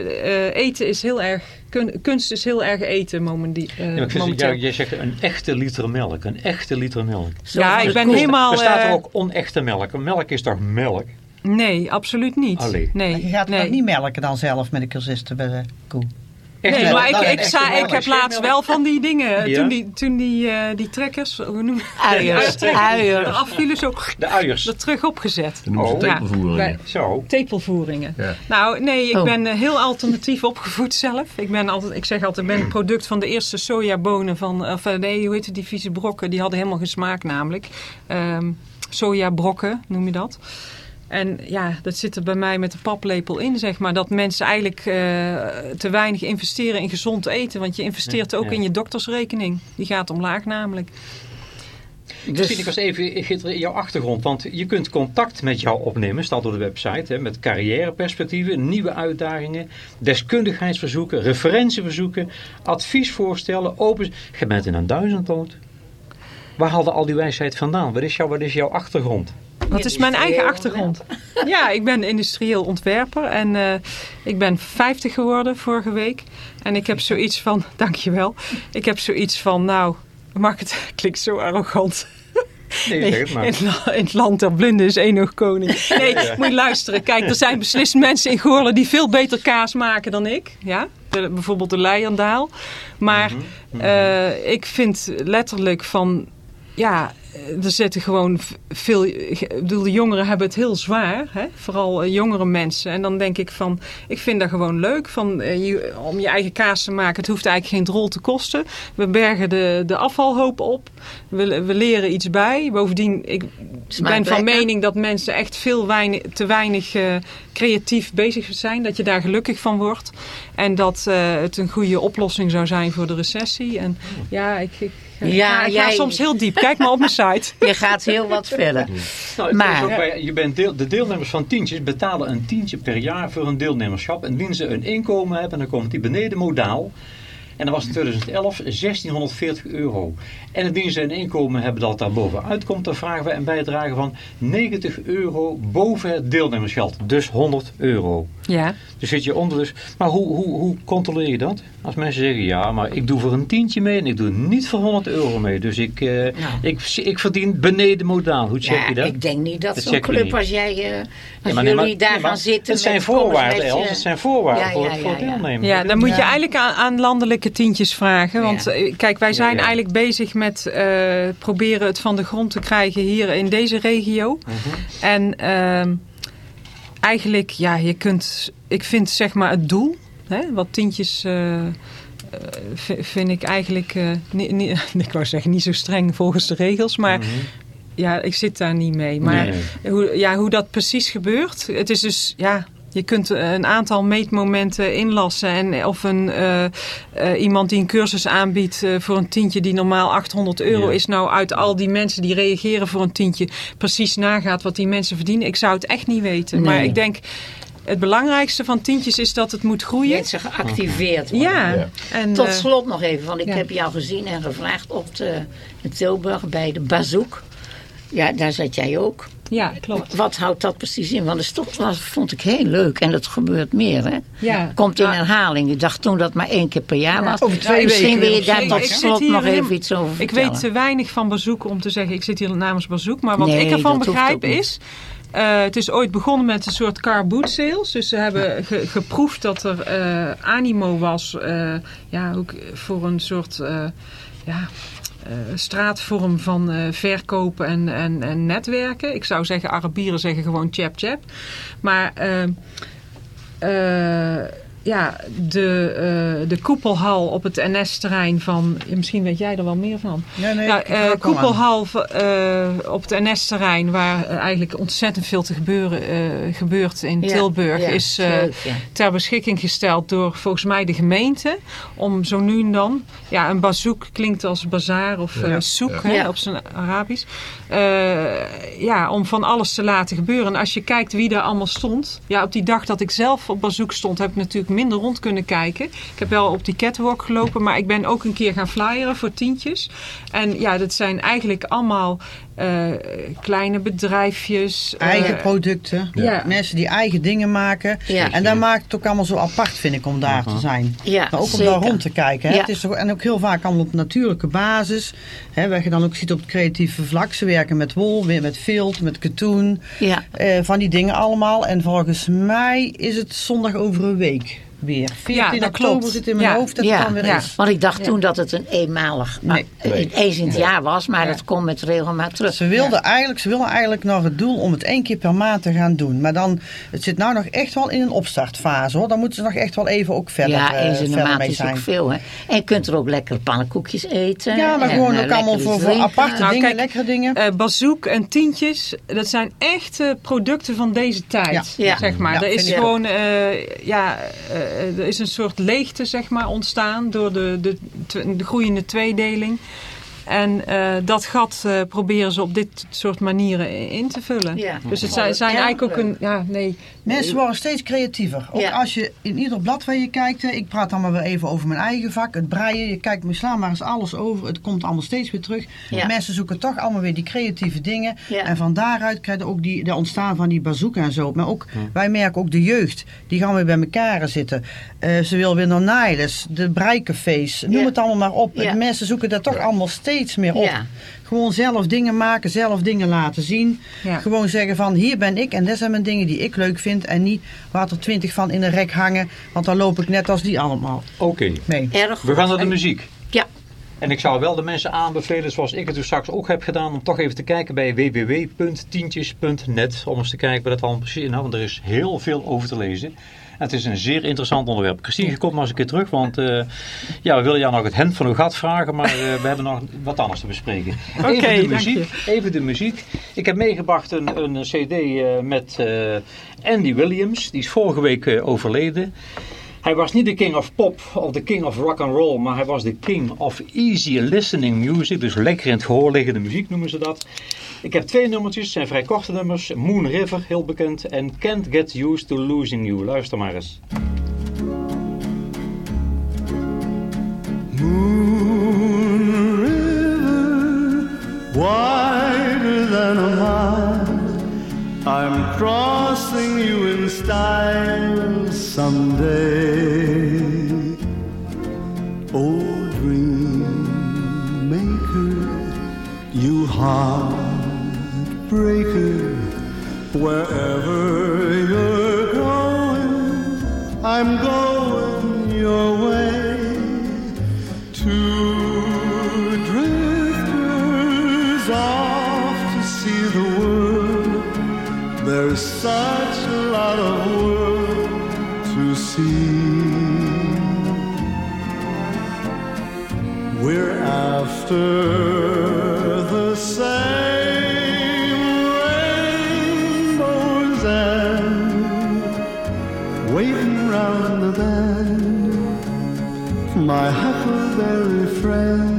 eten is heel erg, kun, kunst is heel erg eten momenteel. ja, momenteel. jij zegt een echte liter melk, een echte liter melk. ja, ik ben helemaal... Bestaat er ook onechte melk? Melk is toch melk? Nee, absoluut niet. Allee. Nee, je gaat nee. niet melken dan zelf met de cursisten bij de koe? Echt, nee, maar ik, ik, zei, ik heb laatst wel van die dingen. Toen die, toen die, uh, die trekkers, hoe noem je Uiers. Uiers. Eraf vielen zo. De uiers. Er terug opgezet. Dat noemen ze oh. tepelvoeringen. Ja, zo. Tepelvoeringen. Ja. Nou, nee, ik oh. ben heel alternatief opgevoed zelf. Ik ben altijd, ik zeg altijd, ik ben product van de eerste sojabonen van, of nee, hoe heet het, die vieze brokken. Die hadden helemaal geen smaak namelijk. Um, sojabrokken noem je dat. En ja, dat zit er bij mij met de paplepel in, zeg maar. Dat mensen eigenlijk uh, te weinig investeren in gezond eten. Want je investeert ook in je doktersrekening. Die gaat omlaag namelijk. Dus... ik was even jouw achtergrond. Want je kunt contact met jou opnemen, staat op de website. Hè, met carrièreperspectieven, nieuwe uitdagingen, deskundigheidsverzoeken, referentieverzoeken, adviesvoorstellen, open... Je bent in een duizendpoot. Waar haalde al die wijsheid vandaan? Wat is, jouw, wat is jouw achtergrond? Wat is mijn eigen achtergrond? Ja, ik ben industrieel ontwerper en uh, ik ben 50 geworden vorige week. En ik heb zoiets van, dankjewel, ik heb zoiets van, nou, mag het, klinkt zo arrogant. Nee, nee het maar. In, in, het land der blinden is één nog koning. Nee, moet je luisteren. Kijk, er zijn beslist mensen in Goorlen die veel beter kaas maken dan ik. Ja? bijvoorbeeld de Leijendaal. Maar mm uh, ik vind letterlijk van... Ja, eh, er zitten gewoon veel. Ik bedoel, de jongeren hebben het heel zwaar. Hè? Vooral eh, jongere mensen. En dan denk ik van. Ik vind dat gewoon leuk. Van, eh, om je eigen kaas te maken. Het hoeft eigenlijk geen drol te kosten. We bergen de, de afvalhoop op. We, we leren iets bij. Bovendien, ik ben van mening dat mensen echt veel weinig, te weinig creatief bezig zijn. Dat je daar gelukkig van wordt. En dat het een goede oplossing zou zijn voor de recessie. En ja, ik, ik ja, ik ga soms heel diep. Kijk maar op mijn site. Je gaat heel wat verder. Nou, maar, bij, je bent deel, de deelnemers van tientjes betalen een tientje per jaar voor een deelnemerschap. En indien ze een inkomen hebben, dan komt die beneden modaal. En dat was in 2011 1640 euro. En indien ze een inkomen hebben dat daar bovenuit komt, dan vragen we een bijdrage van 90 euro boven het deelnemersgeld. Dus 100 euro. Ja. Dus zit je onder. Dus, maar hoe, hoe, hoe controleer je dat? Als mensen zeggen, ja, maar ik doe voor een tientje mee en ik doe niet voor 100 euro mee. Dus ik, uh, ik, ik verdien beneden modaal. Hoe check je dat? Ik denk niet dat, zo'n club als jij, uh, als ja, jullie daar gaan zitten. Het zijn voorwaarden, Els. Het zijn voorwaarden ja, voor, voor deelnemen. Ja, dan moet je eigenlijk aan, aan landelijke tientjes vragen. Want eh, kijk, wij zijn eigenlijk bezig met proberen het van de grond te krijgen hier in deze regio. Mhm. En ehm, eigenlijk, ja, je kunt, ik vind zeg maar het doel, hè, wat tientjes uh, vind ik eigenlijk, niet, niet, ik wou zeggen niet zo streng volgens de regels, maar mm -hmm. ja, ik zit daar niet mee. Maar nee. hoe, ja, hoe dat precies gebeurt, het is dus, ja, je kunt een aantal meetmomenten inlassen. En of een, uh, uh, iemand die een cursus aanbiedt uh, voor een tientje die normaal 800 euro ja. is. Nou uit al die mensen die reageren voor een tientje precies nagaat wat die mensen verdienen. Ik zou het echt niet weten. Nee. Maar ik denk het belangrijkste van tientjes is dat het moet groeien. Mensen geactiveerd worden. Ja. ja. En, Tot slot nog even, want ik ja. heb jou gezien en gevraagd op de, in Tilburg bij de Bazoek. Ja, daar zat jij ook. Ja, klopt. Wat houdt dat precies in? Want toch, dat vond ik heel leuk. En dat gebeurt meer, hè? Ja. Komt in herhaling. Ik dacht toen dat maar één keer per jaar was. Over twee Misschien wil je daar tot slot nog even iets over Ik weet te weinig van bezoek om te zeggen... ik zit hier namens bezoek. Maar wat nee, ik ervan begrijp is... Uh, het is ooit begonnen met een soort car boot sales. Dus ze hebben ge, geproefd dat er uh, animo was uh, ja, ook voor een soort ja, uh, straatvorm van uh, verkopen en, en, en, netwerken. Ik zou zeggen, Arabieren zeggen gewoon chap chap. Maar uh, ja, de, uh, de koepelhal op het NS-terrein van... Misschien weet jij er wel meer van. Ja, nee, ja, uh, koepelhal uh, op het NS-terrein... waar eigenlijk ontzettend veel te gebeuren, gebeurt in ja, Tilburg... Ja, is ter beschikking gesteld door volgens mij de gemeente... om zo nu en dan... Ja, een bazoek klinkt als bazaar of soek hè, op zijn Arabisch. ja, om van alles te laten gebeuren. En als je kijkt wie daar allemaal stond... Ja, op die dag dat ik zelf op bazoek stond... heb ik natuurlijk minder rond kunnen kijken. Ik heb wel op die catwalk gelopen, maar ik ben ook een keer gaan flyeren voor tientjes. En ja, dat zijn eigenlijk allemaal uh, kleine bedrijfjes. Eigen uh, producten. Ja. Mensen die eigen dingen maken. Ja. En dat maakt het ook allemaal zo apart, vind ik, om daar uh -huh. te zijn. Ja, maar ook zeker. om daar rond te kijken. Hè. Het is toch, en ook heel vaak allemaal op natuurlijke basis. Hè, wat je dan ook ziet op het creatieve vlak. Ze werken met wol, weer met vilt, met katoen. Ja. Uh, van die dingen allemaal. En volgens mij is het zondag over een week. Weer. 14 oktober zit in mijn hoofd dat dan weer is. Want ik dacht toen dat het een eenmalig, nee. nee. eens in het jaar was, maar dat komt met regelmaat terug. Ze wilden, eigenlijk, ze wilden eigenlijk nog het doel om het één keer per maand te gaan doen. Maar dan, het zit nou nog echt wel in een opstartfase hoor. Dan moeten ze nog echt wel even ook verder Ja, eens in de maand is ook veel hè. En je kunt er ook lekker pannenkoekjes eten. Ja, maar gewoon ook allemaal voor, voor aparte nou, dingen, lekkere dingen. Uh, bazoek en tientjes, dat zijn echt producten van deze tijd. Ja. Zeg maar. er is gewoon, uh, ja, er is een soort leegte zeg maar ontstaan door de, de, de groeiende tweedeling. En uh, dat gat uh, proberen ze op dit soort manieren in te vullen. Ja. Dus het zijn, zijn eigenlijk ook een... Ja, nee. Mensen worden steeds creatiever. Ook ja. als je in ieder blad waar je kijkt... Ik praat dan maar weer even over mijn eigen vak. Het breien. Je kijkt me slaan maar eens alles over. Het komt allemaal steeds weer terug. Ja. Mensen zoeken toch allemaal weer die creatieve dingen. En van daaruit krijg je ook die, de ontstaan van die bazooka en zo. Maar ook, wij merken ook de jeugd. Die gaan weer bij elkaar zitten. Uh, ze wil weer naar Niles. De breikenfeest. Noem het allemaal maar op. Mensen zoeken dat toch allemaal steeds steeds meer op. Gewoon zelf dingen maken, zelf dingen laten zien. Gewoon zeggen van hier ben ik en dit zijn mijn dingen die ik leuk vind. En niet waar er twintig van in een rek hangen. Want dan loop ik net als die allemaal. Oké, nee. we gaan naar de muziek. En ik zou wel de mensen aanbevelen, zoals ik het dus straks ook heb gedaan, om toch even te kijken bij www.tientjes.net. Om eens te kijken wat dat allemaal precies inhoudt, want er is heel veel over te lezen. Het is een zeer interessant onderwerp. Christine, je komt maar eens een keer terug, want uh, ja, we willen jou nog het hemd van uw gat vragen, maar uh, we hebben nog wat anders te bespreken. even, de muziek, even de muziek. Ik heb meegebracht een, een cd uh, met Andy Williams, die is vorige week overleden. Hij was niet de king of pop of de king of rock and roll, maar hij was de king of easy listening music. Dus lekker in het gehoor liggende muziek noemen ze dat. Ik heb twee nummertjes, zijn vrij korte nummers. Moon River, heel bekend. En Can't Get Used to Losing You. Luister maar eens. Moon River, wider than a mile. I'm crossing you in style someday. Oh, dream maker, you heartbreaker, wherever after the same rainbow's end, waiting the bend, my huckleberry friend.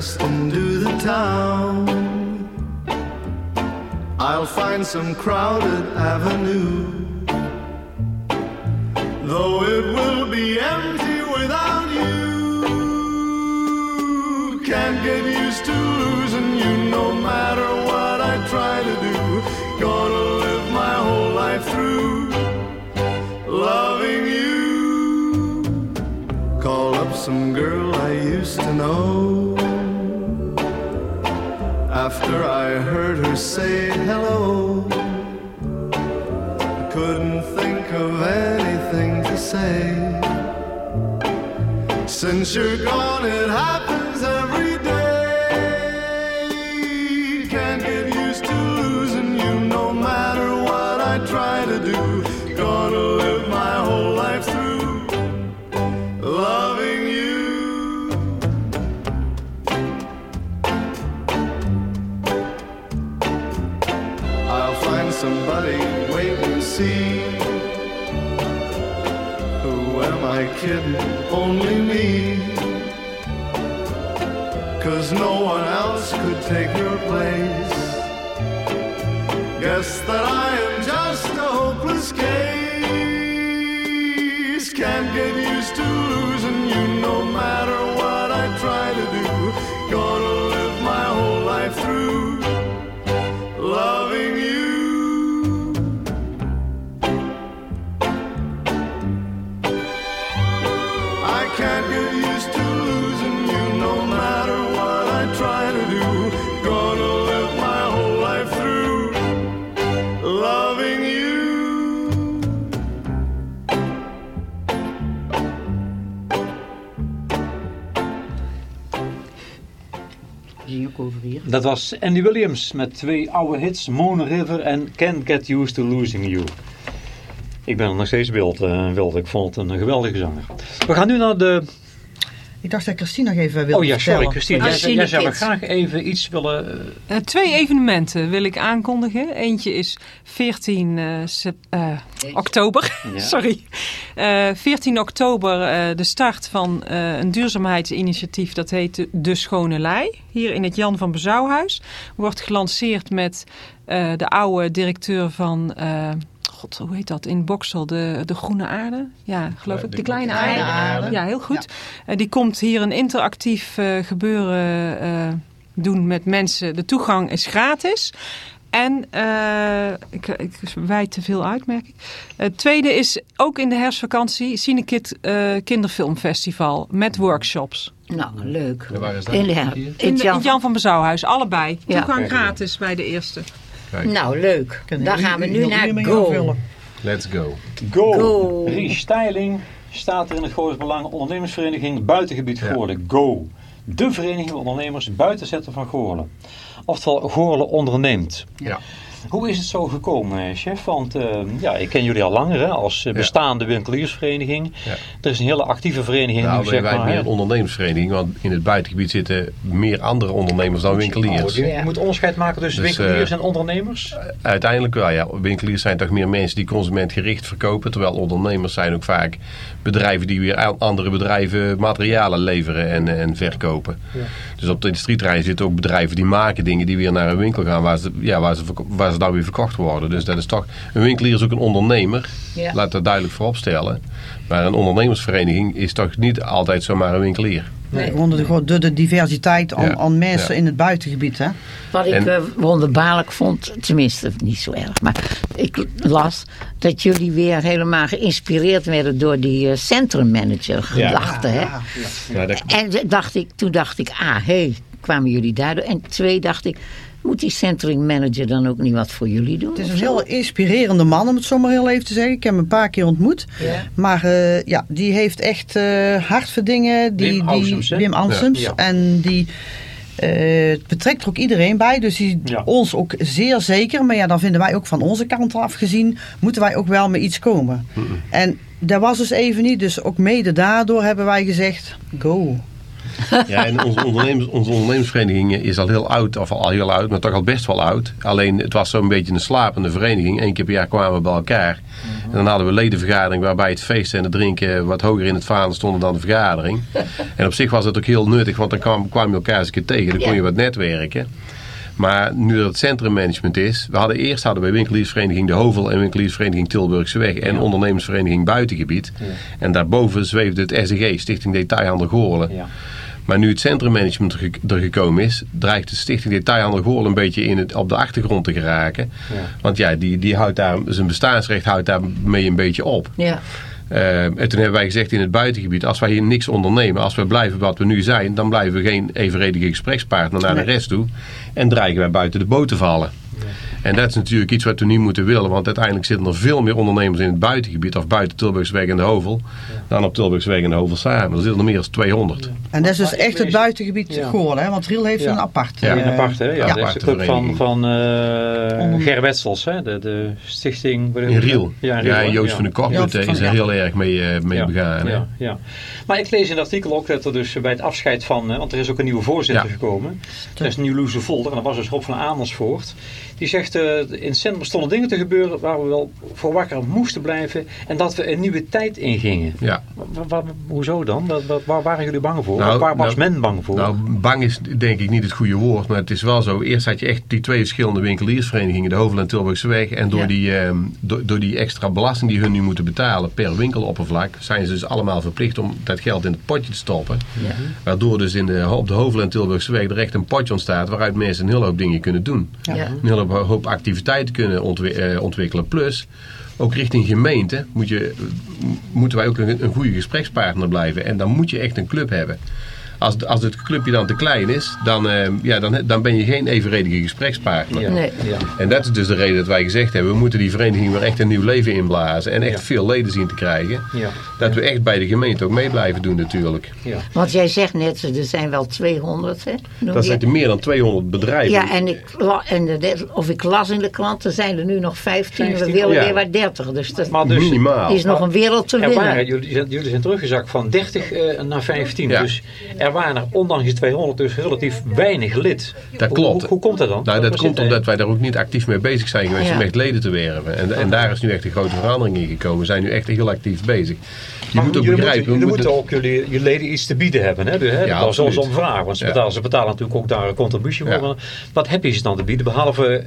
And the town. I'll find some crowded avenue. Though it will be empty without you. Can't get used say hello, I couldn't think of anything to say. Since you're gone, it happens Dat was Andy Williams met twee oude hits, Moon River en Can't Get Used to Losing You. Ik ben nog steeds wild, uh, wild. Ik vond het een geweldige zanger. We gaan nu naar de... Ik dacht dat Christine nog even wilde Oh ja, sorry vertellen. Christine. Jij, zou graag even iets willen... eh, Eh, twee evenementen wil ik aankondigen. Eentje is 14 eh, sep- eh, oktober. Ja. Sorry. Eh, 14 oktober eh, de start van eh, een duurzaamheidsinitiatief. Dat heet de- Schone Lei. Hier in het Jan van Bezouwhuis. Wordt gelanceerd met eh, de oude directeur van... God, hoe heet dat? In Boksel, de, de Groene Aarde? Ja, geloof Ja, ik. de De Kleine Kleine Aarde. Aarde. Ja, heel goed. Eh, die komt hier een interactief eh, gebeuren eh, doen met mensen. De toegang is gratis. En eh, ik, ik wijd te veel uit, merk ik. Het tweede is ook in de herfstvakantie Cinekit eh Kinderfilmfestival met workshops. Nou, leuk. En waar is dat? In de in In de, Jan het Jan van Bezouwhuis, allebei. Ja. Toegang gratis bij de eerste. Kijk, Nou, leuk. Ik- gaan we nu naar Go. let's go. Go! Go. Ries Stijling staat er in het Goors Belang ondernemersvereniging Buitengebied Ja. Goorlen. Go! De vereniging van ondernemers buiten zetten van Goorlen. Oftewel, Goorlen onderneemt. Ja. Hoe is het zo gekomen, eh, chef? Want eh, ja, ik ken jullie al langer hè, als eh, bestaande winkeliersvereniging. Ja. Er is een hele actieve vereniging Nou, nu, zeg wij maar. meer een ondernemersvereniging, want in het buitengebied zitten meer andere ondernemers dan winkeliers. Je moet onderscheid maken tussen Dus, winkeliers eh, en ondernemers. Uiteindelijk wel, ja. Winkeliers zijn toch meer mensen die consumentgericht verkopen. Terwijl ondernemers zijn ook vaak bedrijven die weer aan andere bedrijven materialen leveren en, en verkopen. Dus op de industrieterrein zitten ook bedrijven die maken dingen die weer naar een winkel gaan waar ze, ja, waar ze, waar ze dan weer verkocht worden. Dus dat is toch, een winkelier is ook een ondernemer. Ja. Laat dat duidelijk voorop stellen. Maar een ondernemersvereniging is toch niet altijd zomaar een winkelier. Nee, gewoon de, gewoon de, de diversiteit aan, Ja, aan mensen ja. in het buitengebied. Hè? Wat ik En- eh, wonderbaarlijk vond, tenminste niet zo erg, maar ik las dat jullie weer helemaal geïnspireerd werden door die eh, centrummanager gedachte. hè? Ja, dat, En dacht ik, toen dacht ik, ah, hé, hey, kwamen jullie daardoor? En twee, dacht ik, moet die centrummanager dan ook niet wat voor jullie doen? Het is een heel inspirerende man, om het zo maar heel even te zeggen. Ik heb hem een paar keer ontmoet. Ja. Maar eh, ja, die heeft echt eh, hart voor dingen. Die, Wim die, Ausums, hè? Wim Ausums. Ja. En die eh, betrekt er ook iedereen bij. Dus die Ja. ons ook zeer zeker. Maar ja, dan vinden wij ook van onze kant af gezien... moeten wij ook wel met iets komen. En dat was dus even niet. Dus ook mede daardoor hebben wij gezegd... Go. Ja, en onze, ondernemers, onze ondernemersvereniging is al heel oud, of al heel oud, maar toch al best wel oud. Alleen het was zo'n beetje een slapende vereniging. Eén keer per jaar kwamen we bij elkaar. En dan hadden we ledenvergadering waarbij het feesten en het drinken wat hoger in het vaandel stonden dan de vergadering. En op zich was het ook heel nuttig, want dan kwam, kwam je elkaar eens een keer tegen. Dan kon je wat netwerken. Maar nu dat het centrummanagement is, we hadden eerst hadden we winkeliersvereniging De Hovel en winkeliersvereniging Tilburgse Weg en ondernemersvereniging Buitengebied. En daarboven zweefde het SDG, Stichting Detailhandel Goorlen. Ja. Maar nu het centrummanagement er, er gekomen is, dreigt de Stichting Detailhandel Goorlen een beetje in het, op de achtergrond te geraken. Ja. Want ja, die, die houdt daar, zijn bestaansrecht houdt daarmee een beetje op. Ja. Uh, en toen hebben wij gezegd in het buitengebied, als wij hier niks ondernemen, als we blijven wat we nu zijn, dan blijven we geen evenredige gesprekspartner naar de rest toe. En dreigen wij buiten de boot te vallen. En dat is natuurlijk iets wat we niet moeten willen, want uiteindelijk zitten er veel meer ondernemers in het buitengebied, of buiten Tilburgsweg en de Hovel, dan op Tilburgsweg en de Hovel samen. Er zitten er meer dan 200. En dat is dus echt het buitengebied Ja. Hè? want Riel heeft Ja. een apart. Ja, Een eh, apart, hè? Ja, ja. dat is de club van, van eh Onder- Ger Wetsels, hè? De, de stichting... In Riel. Ja, Ja, in Riel, en Joost Ja. van de Joost is er ja. heel erg mee, eh, mee ja, begaan. hè. Ja, ja. Maar ik lees in het artikel ook dat er dus bij het afscheid van, want er is ook een nieuwe voorzitter Ja. gekomen. Dat is Nieuw-Loeze Volder en dat was dus Rob van Amersfoort. Die zegt, eh, in het centrum stonden dingen te gebeuren waar we wel voor wakker moesten blijven. En dat we een nieuwe tijd ingingen. Ja. Hoezo dan? Wa- wa- waar waren jullie bang voor? Nou, waar was nou, men bang voor? Nou, bang is denk ik niet het goede woord, maar het is wel zo. Eerst had je echt die twee verschillende winkeliersverenigingen, de Hovel en Tilburgse Weg. En door, Ja. die, ehm, door, door die extra belasting die hun nu moeten betalen per winkeloppervlak, zijn ze dus allemaal verplicht om dat geld in het potje te stoppen. Ja. Waardoor dus in de, op de Hovel en Tilburgse Weg er echt een potje ontstaat waaruit mensen een hele hoop dingen kunnen doen. Ja. Ja. Een hele hoop activiteiten kunnen ontwi- eh, ontwikkelen. Plus, ook richting gemeente moet je, moeten wij ook een, een goede gesprekspartner blijven. En dan moet je echt een club hebben. Als, als het clubje dan te klein is, dan, eh, ja, dan, dan ben je geen evenredige gesprekspartner. Ja. Nee. Ja. En dat is dus de reden dat wij gezegd hebben, we moeten die vereniging weer echt een nieuw leven inblazen. En echt Ja. veel leden zien te krijgen. Ja. Dat we echt bij de gemeente ook mee blijven doen natuurlijk. Ja. Want jij zegt net, er zijn wel 200, hè? Noem Dat zijn er meer dan 200 bedrijven. Ja, en ik, en de- of ik las in de krant, er zijn er nu nog 15, we 15, willen ja. weer wat 30. Dus dat Maar dus, Minimaal. is nog een wereld te winnen. jullie, zijn- jullie zijn teruggezakt van 30 eh, naar 15. Ja. Dus er waren er, ondanks die 200, dus relatief weinig lid. Dat klopt. Hoe, hoe komt dat dan? Nou, dat komt zit- omdat wij daar ook niet actief mee bezig zijn geweest Ja. om echt leden te werven. En, en daar is nu echt een grote verandering in gekomen. We zijn nu echt heel actief bezig. Je Maar moet ook jullie begrijpen, moeten, we jullie moeten, ook jullie, je leden iets te bieden hebben. Hè? Dus, hè? Ja, dat is ons om vragen. Want ze, Ja. betalen, ze betalen natuurlijk ook daar een contributie voor. Wat heb je ze dan te bieden? Behalve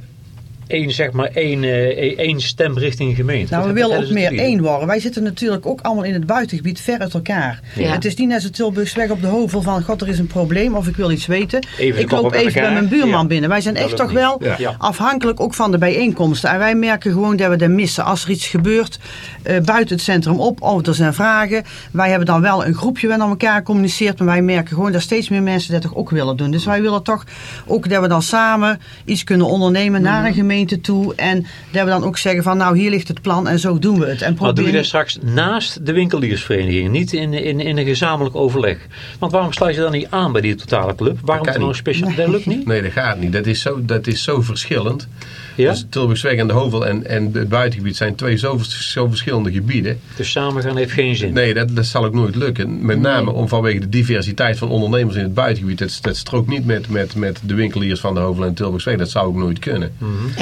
één, zeg maar, één, eh, één stem richting gemeente. Nou, we willen ook meer één worden. Wij zitten natuurlijk ook allemaal in het buitengebied ver uit elkaar. Ja. Het is niet net zo Tilburgsweg op de hovel van god er is een probleem of ik wil iets weten. Even ik loop even bij mijn buurman Ja. binnen. Wij zijn Dat echt toch niet. wel Ja. Afhankelijk ook van de bijeenkomsten. En wij merken gewoon dat we dat missen. Als er iets gebeurt eh, buiten het centrum op, of er zijn vragen. Wij hebben dan wel een groepje waar naar elkaar communiceert. Maar wij merken gewoon dat steeds meer mensen dat toch ook willen doen. Dus wij willen toch ook dat we dan samen iets kunnen ondernemen naar Mhm. een gemeente toe. En dat we dan ook zeggen van nou hier ligt het plan en zo doen we het. En Maar doe je proberen- dat straks naast de winkeliersvereniging, niet in, in, in een gezamenlijk overleg? Want waarom sluit je dan niet aan bij die totale club? Waarom er kan nou een speciaal... Dat lukt niet? Nee, dat gaat niet. Dat is zo, dat is zo verschillend. Ja? Dus Tilburgsweg en de Hovel en, en het buitengebied zijn twee zo, zo verschillende gebieden. Dus samengaan heeft geen zin. Nee, dat, dat zal ook nooit lukken. Met name om vanwege de diversiteit van ondernemers in het buitengebied. Dat, dat strookt niet met, met, met de winkeliers van de Hovel en Tilburgsweg. Dat zou ook nooit kunnen.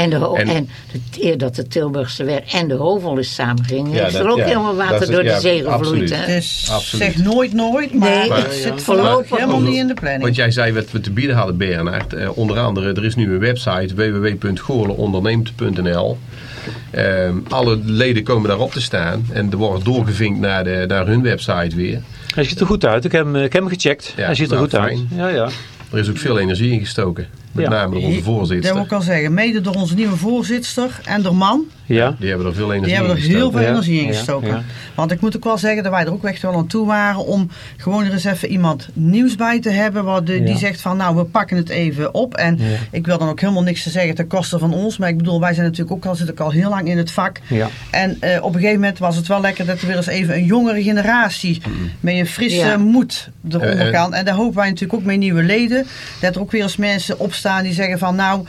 En, de, En- en, de eer dat de Tilburgse weg en de Hovel is samengingen, Ja, is dat- er ook ja, helemaal dat water is- door ja, de zee gevloeid. Hè? Het is, Absoluut. zeg nooit nooit, maar Nee, het maar- zit ja. voorlopig Maar- helemaal niet in de planning. Want jij zei wat we te bieden hadden, Bernard. Eh, onder andere, er is nu een website www.goorlenonderneemt.nl. Ehm, alle leden komen daarop te staan en er wordt doorgevinkt naar, de, naar hun website weer. Hij ziet er goed uit. Ik heb hem, ik heb hem gecheckt. Ja, Hij ziet er nou, goed uit. Ja, ja. Er is ook veel energie in gestoken. Met Ja. name door onze Dat wil voorzitter. ik al zeggen. Mede door onze nieuwe voorzitter en door man. Ja. Die hebben er veel energie Die hebben er in heel gestoken. veel Ja, energie in gestoken. ja. Want ik moet ook wel zeggen dat wij er ook echt wel aan toe waren om gewoon er eens even iemand nieuws bij te hebben. Wat de, Ja. Die zegt van nou we pakken het even op. En Ja. ik wil dan ook helemaal niks te zeggen ten koste van ons. Maar ik bedoel wij zijn natuurlijk ook al, zit ik al heel lang in het vak. Ja. En eh, op een gegeven moment was het wel lekker dat er weer eens even een jongere generatie met een frisse Ja. moed eronder Eh, eh. kan. En daar hopen wij natuurlijk ook met nieuwe leden. Dat er ook weer eens mensen opstaan die zeggen van nou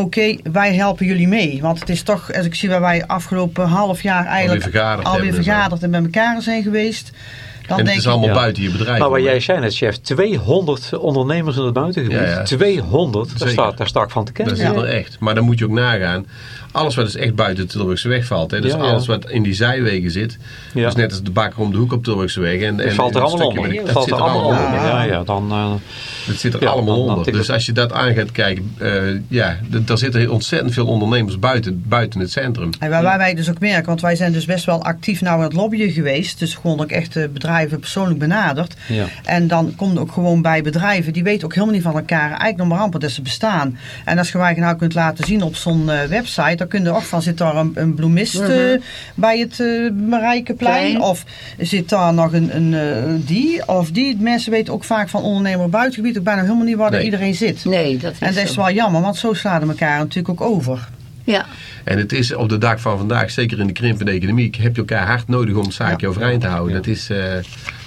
oké, wij helpen jullie mee. Want het is toch, als ik zie waar wij afgelopen half jaar eigenlijk vergaderd alweer zo. vergaderd en bij elkaar zijn geweest. Dan en het denk is allemaal Ja. buiten je bedrijf. Maar wat hoor. jij zei net, chef, 200 ondernemers in het buitengebied. Ja, ja. 200, daar staat, daar sta ik van te Dat kennen. zit er echt. Maar dan moet je ook nagaan. Alles wat dus echt buiten de Tilburgse weg valt. Hè, dus Ja, ja. alles wat in die zijwegen zit. Ja. Dus net als de bakker om de hoek op Tilburgse weg. En, Dat en valt er het allemaal onder. Dat valt zit er allemaal onder. onder. Ja, ja, dan... eh, Dat zit er Ja, allemaal dan- dan onder. Dus als je dat aan gaat kijken, eh, ja, daar zitten ontzettend veel ondernemers buiten, buiten het centrum. En waar waar wij dus ook merken, want wij zijn dus best wel actief nou aan het lobbyen geweest. Dus gewoon ook echt eh, bedrijven persoonlijk benaderd. Ja. En dan komt ook gewoon bij bedrijven, die weten ook helemaal niet van elkaar eigenlijk nog maar amper dat ze bestaan. En als je wij nou kunt laten zien op zo'n website, dan kun je er ook van, zit daar een, een bloemist eh, bij het eh Marijkeplein? Plein. Of zit daar nog een, een eh, die of die? Mensen weten ook vaak van ondernemer buitengebied ook bijna helemaal niet waar Nee. iedereen zit. Nee, dat is En dat is zo. wel jammer, want zo slaan we elkaar natuurlijk ook over. Ja, En het is op de dag van vandaag, zeker in de krimpende economie, heb je elkaar hard nodig om het zaakje overeind te houden. Dat, is, eh,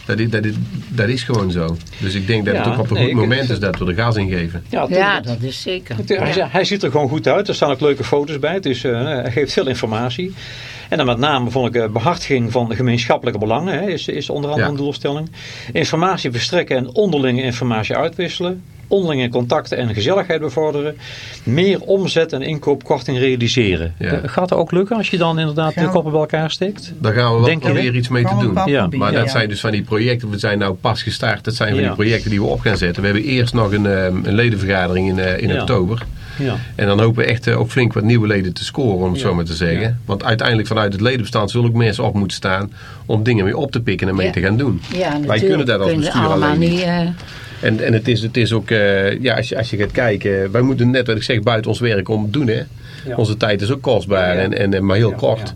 dat, is, dat, is, dat is gewoon zo. Dus ik denk dat het ook op een nee, goed ik- moment is dat we er gas in geven. ja, dat is zeker. Het- Hij, Ja. hij ziet er gewoon goed uit. Er staan ook leuke foto's bij. Het is, eh, hij geeft veel informatie. En dan met name vond ik eh, behartiging van de gemeenschappelijke belangen. Hè, is, is onder andere Ja. een doelstelling. Informatie verstrekken en onderlinge informatie uitwisselen. Onderlinge contacten en gezelligheid bevorderen. Meer omzet en inkoopkorting realiseren. Ja. Eh, Gaat dat ook lukken als je dan inderdaad de Gaan koppen bij elkaar steekt? Daar gaan we wel Denk proberen iets mee te doen. Ja, Maar dat ja. zijn dus van die projecten, we zijn nou pas gestart, dat zijn van Ja. die projecten die we op gaan zetten. We hebben eerst nog een, eh, een ledenvergadering in, eh, in Ja. oktober. Ja. En dan hopen we echt eh, ook flink wat nieuwe leden te scoren, om het Ja. zo maar te zeggen. Ja. Want uiteindelijk vanuit het ledenbestand zullen ook mensen op moeten staan om dingen mee op te pikken en mee Ja. te gaan doen. Ja, Wij kunnen dat als bestuur allemaal alleen niet. niet. eh, En, en het, is, het is ook, eh, ja, als je, als je gaat kijken, wij moeten net wat ik zeg buiten ons werk om doen. Hè. Ja. Onze tijd is ook kostbaar. En, en, maar heel kort.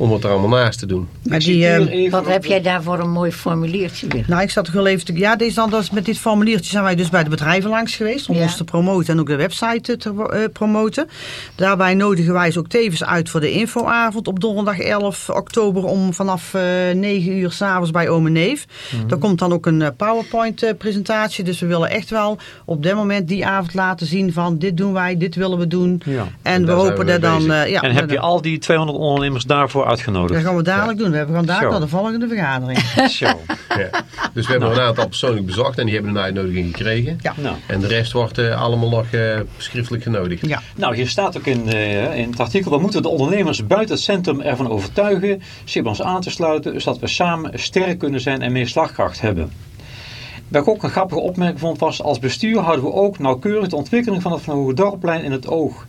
Om het er allemaal naast te doen. Maar die, eh, even wat heb de- jij daar voor een mooi formuliertje liggen? Nou, ik zat toch wel even te... Ja, deze dan, dat is met dit formuliertje zijn wij dus bij de bedrijven langs geweest. Om Ja. ons te promoten en ook de website te eh, promoten. Daarbij nodigen wij ze ook tevens uit voor de infoavond op donderdag 11 oktober om vanaf eh 9 uur s'avonds bij Ome Neef. Mhm. Daar komt dan ook een eh, PowerPoint eh, presentatie. Dus we willen echt wel op dat moment die avond laten zien van dit doen wij, dit willen we doen. Ja. En we hopen dat dan... eh, ja, en heb je al die 200 ondernemers daarvoor uitgenodigd? Dat gaan we dadelijk doen. We hebben vandaag Zo. naar de volgende vergadering. Zo. Ja. Dus we hebben er een aantal persoonlijk bezocht en die hebben een uitnodiging gekregen. Ja. Nou. En de rest wordt eh, allemaal nog eh, schriftelijk genodigd. Ja. Nou, hier staat ook in, eh, in het artikel, we moeten de ondernemers buiten het centrum ervan overtuigen zich bij ons aan te sluiten, zodat we samen sterk kunnen zijn en meer slagkracht hebben. Wat ik ook een grappige opmerking vond was, als bestuur houden we ook nauwkeurig de ontwikkeling van het Van Hoge Dorpplein in het oog.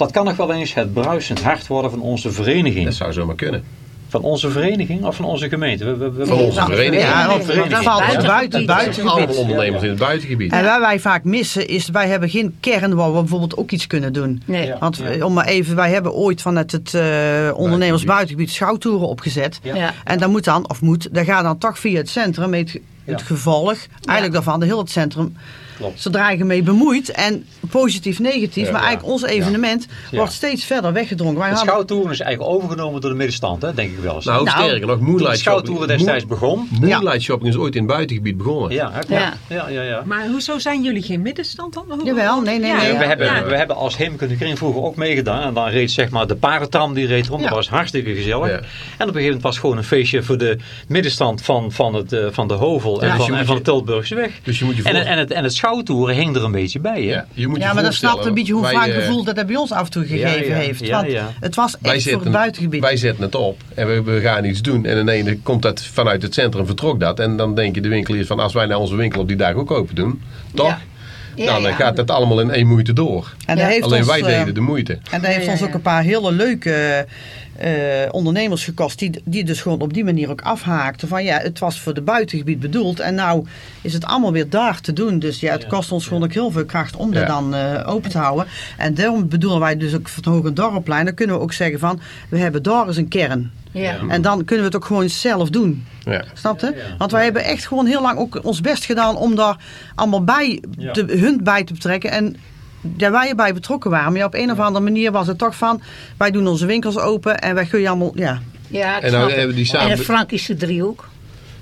Dat kan nog wel eens het bruisend hart worden van onze vereniging. Dat zou zomaar kunnen. Van onze vereniging of van onze gemeente? We, we, we- Van onze vereniging. Ja, dat valt buiten- buiten, buiten, Allemaal buiten ondernemers in het buitengebied. En waar wij vaak missen is, wij hebben geen kern waar we bijvoorbeeld ook iets kunnen doen. Nee. Ja. Want om maar even, wij hebben ooit vanuit het eh ondernemers buitengebied schouwtoeren opgezet. Ja. Ja. En dan moet dan, of moet, dat gaat dan toch via het centrum, met het, het Ja. gevolg, eigenlijk daarvan, de heel het centrum, Klopt. zodra je mee bemoeit. En positief, negatief, Ja, maar ja. eigenlijk ons evenement Ja. wordt steeds verder weggedrongen. Wij Het hadden, schouwtoeren is eigenlijk overgenomen door de middenstand, hè, denk ik wel eens. Nou, Nou, sterker nog, de Moonlight schouwtoeren Shopping, destijds begon. Moonlight Shopping is ooit in het buitengebied begonnen. Ja, Ja. ja, ja, ja. Maar hoezo zijn jullie geen middenstand dan? Hoe- Jawel, nee, nee, Ja, nee. we, hebben, ja. we hebben als Heemkunde Kring vroeger ook meegedaan. En dan reed zeg maar de paardentam die reed rond. Ja. Dat was hartstikke gezellig. Ja. En op een gegeven moment was het gewoon een feestje voor de middenstand van, van, het, eh, van de Hovel en dus van, en de Tilburgse weg. Dus je moet je En, voor- en, het, en het schouwtoeren hing er een beetje bij. Hè? Ja, je moet je ja, maar dat snapt een beetje hoe wij, vaak eh, gevoel dat dat bij ons af en toe gegeven ja. heeft. Ja, Want ja. het was Wij echt voor het buitengebied. wij zetten het op en we, we gaan iets doen. En ineens komt dat vanuit het centrum, vertrok dat. En dan denken de winkeliers van als wij nou onze winkel op die dag ook open doen, toch? Ja. Ja, dan ja. gaat het allemaal in één moeite door. En heeft Alleen ons, wij eh, deden de moeite. En dat heeft Ja, ons ja, ook een paar hele leuke eh, ondernemers gekost. Die, die dus gewoon op die manier ook afhaakten. Van ja, het was voor de buitengebied bedoeld. En nou is het allemaal weer daar te doen. Dus ja, het Ja, kost ons gewoon ook heel veel kracht om dat Ja. dan eh, open te houden. En daarom bedoelen wij dus ook voor het Hoge Dorpplein. Dan kunnen we ook zeggen van, we hebben daar eens een kern. Ja. En dan kunnen we het ook gewoon zelf doen. Ja. Snap je? Want wij hebben echt gewoon heel lang ook ons best gedaan om daar allemaal bij Ja. te, hun bij te betrekken. En daar wij erbij betrokken waren. Maar ja, op een of andere manier was het toch van, wij doen onze winkels open en wij gooien allemaal, ja. Ja, ik En nou snap hebben die samen- En de Frankische driehoek.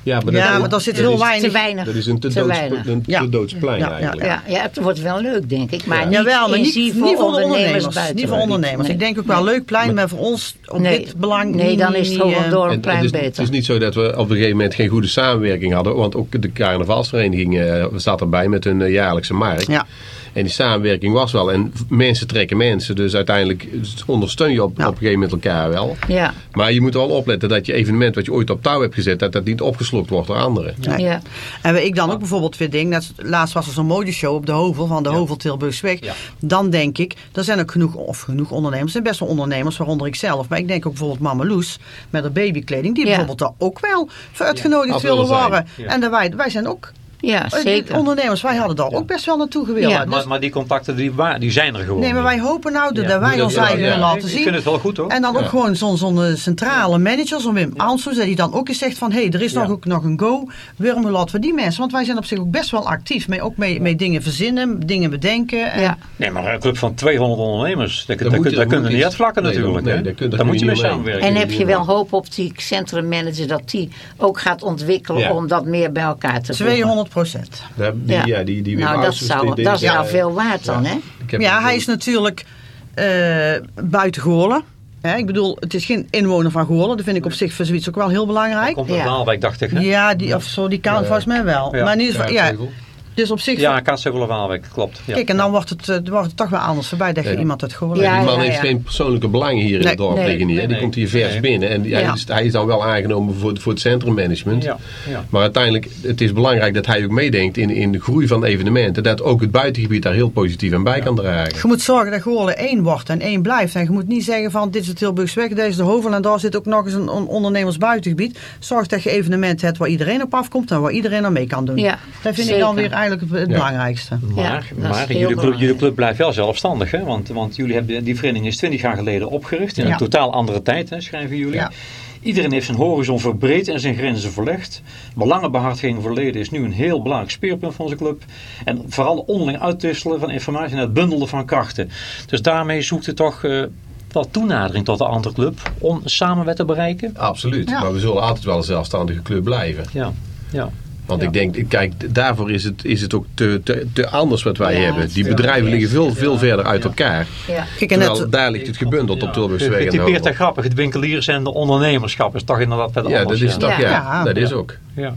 Ja, maar, Ja, daar zit heel is- weinig. Te weinig. Dat is een te, Te doods, weinig. een Ja. te doodsplein Ja, ja, eigenlijk. Ja, ja, het wordt wel leuk, denk ik. Maar niet, Jawel, maar in niet, voor voor de ondernemers ondernemers. buiten. Niet voor ondernemers. Nee. Ik denk ook wel leuk plein, maar voor ons op Nee. dit belang Nee, dan is het eh, door En een plein beter. het is niet zo dat we op een gegeven moment geen goede samenwerking hadden. Want ook de carnavalsvereniging eh zat erbij met hun eh, jaarlijkse markt. Ja. En die samenwerking was wel. En mensen trekken mensen. Dus uiteindelijk ondersteun je op, Ja. op een gegeven moment elkaar wel. Ja, Maar je moet wel opletten dat je evenement wat je ooit op touw hebt gezet, dat dat niet opgeslokt wordt door anderen. Nee. ja. En wat ik dan ook bijvoorbeeld weer denk, net, laatst was er zo'n modeshow op de Hovel van de Hovel Tilburgsweg. Ja. Dan denk ik, er zijn ook genoeg, of genoeg ondernemers, er zijn best wel ondernemers, waaronder ik zelf. Maar ik denk ook bijvoorbeeld Mama Loes met haar babykleding, die Ja. bijvoorbeeld daar ook wel voor uitgenodigd willen worden. Ja. En wij, wij zijn ook ja eh, zeker. ondernemers, wij hadden daar ook best wel naartoe gewild. Ja. Dus- Maar, maar die contacten die, die zijn er gewoon. nee, maar wij hopen nou dat, Ja. wij ons dat- eigen ja, willen ja. laten Ik zien. vind het wel goed hoor. En dan ook gewoon zo'n zo'n eh, centrale manager, zo'n Wim Aansels, dat die dan ook eens zegt van, hé, hey, er is nog, ook nog een go. Waarom laten we die mensen? Want wij zijn op zich ook best wel actief. Mee, ook mee, mee dingen verzinnen, dingen bedenken. En, Ja. Nee, maar een club van 200 ondernemers, daar, kunnen moet niet uitvlakken nee, natuurlijk. nee, hè? daar moet je mee samenwerken. En heb je wel hoop op die centrummanager dat die ook gaat ontwikkelen om dat meer bij elkaar te brengen? 200 procent. Daar- Die, ja. Ja. die, die nou, dat, zou, die- dat is ja, veel waard dan, hè? Ja, hij is natuurlijk eh, buiten Goorlen. Hè, ik bedoel, het is geen inwoner van Goorlen. Dat vind ik op zich voor zoiets ook wel heel Hij belangrijk. komt uit Ja. Waalwijk, dacht ik. Hè? Ja, die, of zo, die kan Ja. volgens mij wel. Ja. Maar in ieder geval, ja. Dus op zich... Ja, Kaatsheuvel of Waalwijk, klopt. Ja. Kijk, en dan wordt het, eh, wordt het toch wel anders voorbij dat je Ja. iemand uit Goorlen Ja, die man ja, heeft geen persoonlijke belangen hier in Nee, het dorp nee. hè. Die Nee, komt hier vers nee. binnen. En hij, Ja. is, hij is dan wel aangenomen voor, voor het centrummanagement. Ja, ja. Maar uiteindelijk, het is belangrijk dat hij ook meedenkt in, in de groei van evenementen. Dat ook het buitengebied daar heel positief aan bij kan dragen. Je moet zorgen dat Goorlen één wordt en één blijft. En je moet niet zeggen van dit is het Tilburgsweg, deze is de Hovel en daar zit ook nog eens een on- ondernemersbuitengebied. Zorg dat je evenementen hebt waar iedereen op afkomt en waar iedereen aan mee kan doen. Ja, dat vind ik dan weer eigenlijk het, het Ja. belangrijkste. Maar, maar jullie, club, jullie club blijft wel zelfstandig, hè? Want, want jullie hebben, die vereniging is 20 jaar geleden opgericht. In Ja. een totaal andere tijd, hè, schrijven jullie. Ja. Iedereen heeft zijn horizon verbreed en zijn grenzen verlegd. Belangenbehartiging verleden is nu een heel belangrijk speerpunt van onze club. En vooral onderling uitwisselen van informatie en het bundelen van krachten. Dus daarmee zoekt het toch eh, wel toenadering tot de andere club om samen wat te bereiken. Absoluut. Ja. Maar we zullen altijd wel een zelfstandige club blijven. Ja, ja. Want Ja. ik denk, kijk, daarvoor is het, is het ook te, te, te anders wat wij Ja, hebben. het Die bedrijven liggen veel, veel verder uit elkaar. Ja. Kijk, en Terwijl net, daar ligt het gebundeld op Tilburgsweg Getypeerd en Hovel. grappig. Het winkeliers en de ondernemerschap is toch inderdaad wat Ja, anders. dat is toch, ja, Ja. dat is Ja. ook. Ja.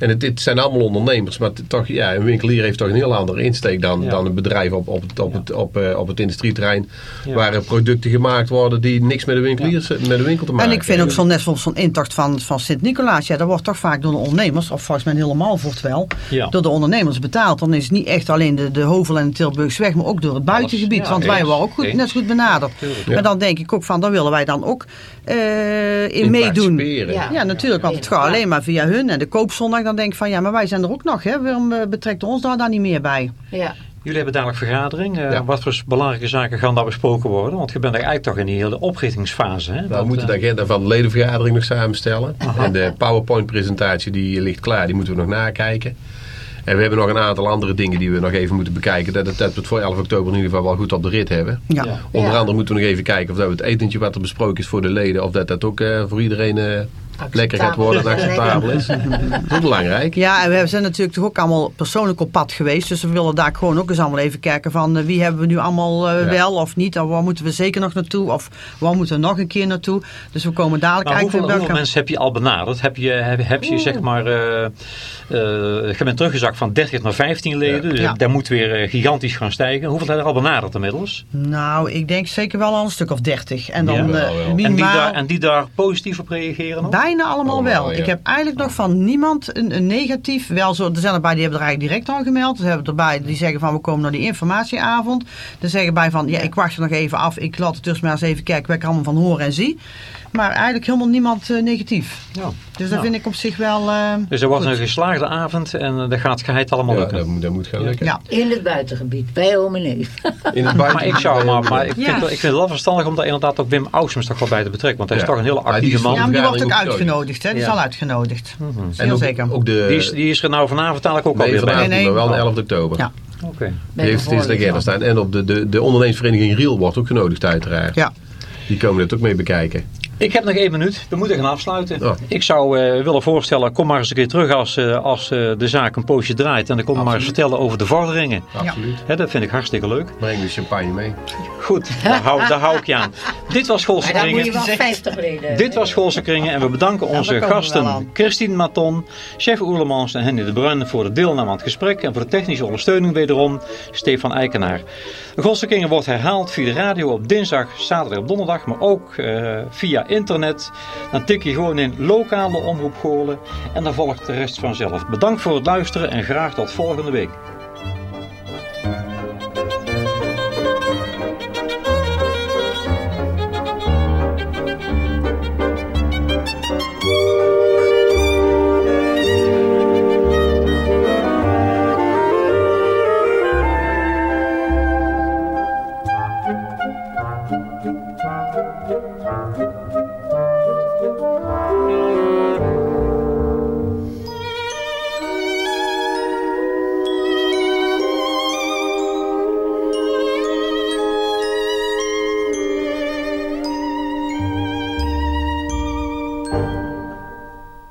En het, dit zijn allemaal ondernemers, maar toch, ja, een winkelier heeft toch een heel andere insteek dan, Ja. dan een bedrijf op, op, het, op, het, op, eh, op het industrieterrein. Ja. Waar producten gemaakt worden die niks met de, winkeliers, met de winkel te maken en ik vind ook hebben. zo'n net zoals zo'n intocht van, van Sint-Nicolaas. Ja, dat wordt toch vaak door de ondernemers, of volgens mij helemaal voor het wel, Ja. door de ondernemers betaald. Dan is het niet echt alleen de, de Hovel en de Tilburgsweg, maar ook door het buitengebied. ja, want wij worden ook goed, Eens. net goed benaderd. Maar dan denk ik ook van, daar willen wij dan ook eh, in, In meedoen. Ja, natuurlijk, want het gaat alleen maar via hun en de koopzondag. Dan denk ik van, ja, maar wij zijn er ook nog. Hè? Waarom eh, betrekt ons daar dan niet meer bij? Ja. Jullie hebben dadelijk vergadering. Eh, Ja. Wat voor belangrijke zaken gaan daar besproken worden? Want je bent eigenlijk toch in die hele oprichtingsfase. Hè? Nou, Dat, we moeten eh, de agenda van de ledenvergadering nog samenstellen. En de PowerPoint-presentatie die ligt klaar, die moeten we nog nakijken. En we hebben nog een aantal andere dingen die we nog even moeten bekijken. Dat, we het voor 11 oktober in ieder geval wel goed op de rit hebben. Ja. Ja. Onder Ja. andere moeten we nog even kijken of dat we het etentje wat er besproken is voor de leden, of dat dat ook eh, voor iedereen eh, lekker gaat worden en acceptabel is. Dat is ook belangrijk. Ja, en we zijn natuurlijk toch ook allemaal persoonlijk op pad geweest. Dus we willen daar gewoon ook eens allemaal even kijken van eh, wie hebben we nu allemaal eh, Ja. wel of niet. Of waar moeten we zeker nog naartoe? Of waar moeten we nog een keer naartoe? Dus we komen dadelijk Maar hoeveel, eigenlijk... hoeveel mensen heb je al benaderd? Heb je, heb, heb je zeg maar, eh, eh, je bent teruggezakt van 30 naar 15 leden. Dus Ja. dat moet weer gigantisch gaan stijgen. Hoeveel zijn er al benaderd inmiddels? Nou, ik denk zeker wel al een stuk of dertig. En dan wel. En die, minimaal... daar, en die daar positief op reageren nog? Bijna allemaal Allemaal, wel. ja. Ik heb eigenlijk nog van niemand een, een negatief. Wel zo, er zijn erbij die hebben er eigenlijk direct al gemeld. Er hebben erbij die zeggen van we komen naar die informatieavond. Er zeggen bij van ja, ik wacht er nog even af. Ik laat het dus maar eens even kijken wat ik er allemaal van hoor en zie. Maar eigenlijk helemaal niemand eh, negatief. Ja. Dus dat Ja. vind ik op zich wel. eh, Dus er wordt goed. een geslaagde avond en eh, dat gaat geheid allemaal Ja, lukken. dat, moet, dat moet gaan lukken. Ja. In het buitengebied, bij oom en neef. In het Maar ik zou maar, maar ik, vind, het- ik vind het wel verstandig om daar inderdaad ook Wim Ausmus toch wel bij te betrekken. Want hij is Ja. toch een hele actieve man. ja, maar die wordt ook uitgenodigd. Hè? Die Ja. is al uitgenodigd. En Heel ook, zeker. ook de... Die is, die is er nou vanavond eigenlijk ook alweer bij. Nee, nee. maar wel de 11 oktober. Ja. Oké. Bij Die heeft de het staan. En op de, de, de ondernemingsvereniging Riel wordt ook genodigd uiteraard. Ja. Die komen dat ook mee bekijken. Ik heb nog één minuut. We moeten gaan afsluiten. Ik zou uh, willen voorstellen, kom maar eens een keer terug als, uh, als uh, de zaak een poosje draait. En dan kom je maar eens vertellen over de vorderingen. Absoluut. Ja, dat vind ik hartstikke leuk. Breng de champagne mee. Goed, daar hou, daar hou ik je aan. Dit was Schoolse Maar dan Kringen. moet je wel 50 reden. Dit was Schoolse Kringen en we bedanken onze gasten. Christine Maton, chef Oerlemans en Henny de Bruin voor de deelname aan het gesprek. En voor de technische ondersteuning wederom Stefan Eikenaar. De Schoolse Kringen wordt herhaald via de radio op dinsdag, zaterdag en donderdag. Maar ook uh, via internet. Dan tik je gewoon in lokale omroep Goorlen en dan volgt de rest vanzelf. Bedankt voor het luisteren en graag tot volgende week.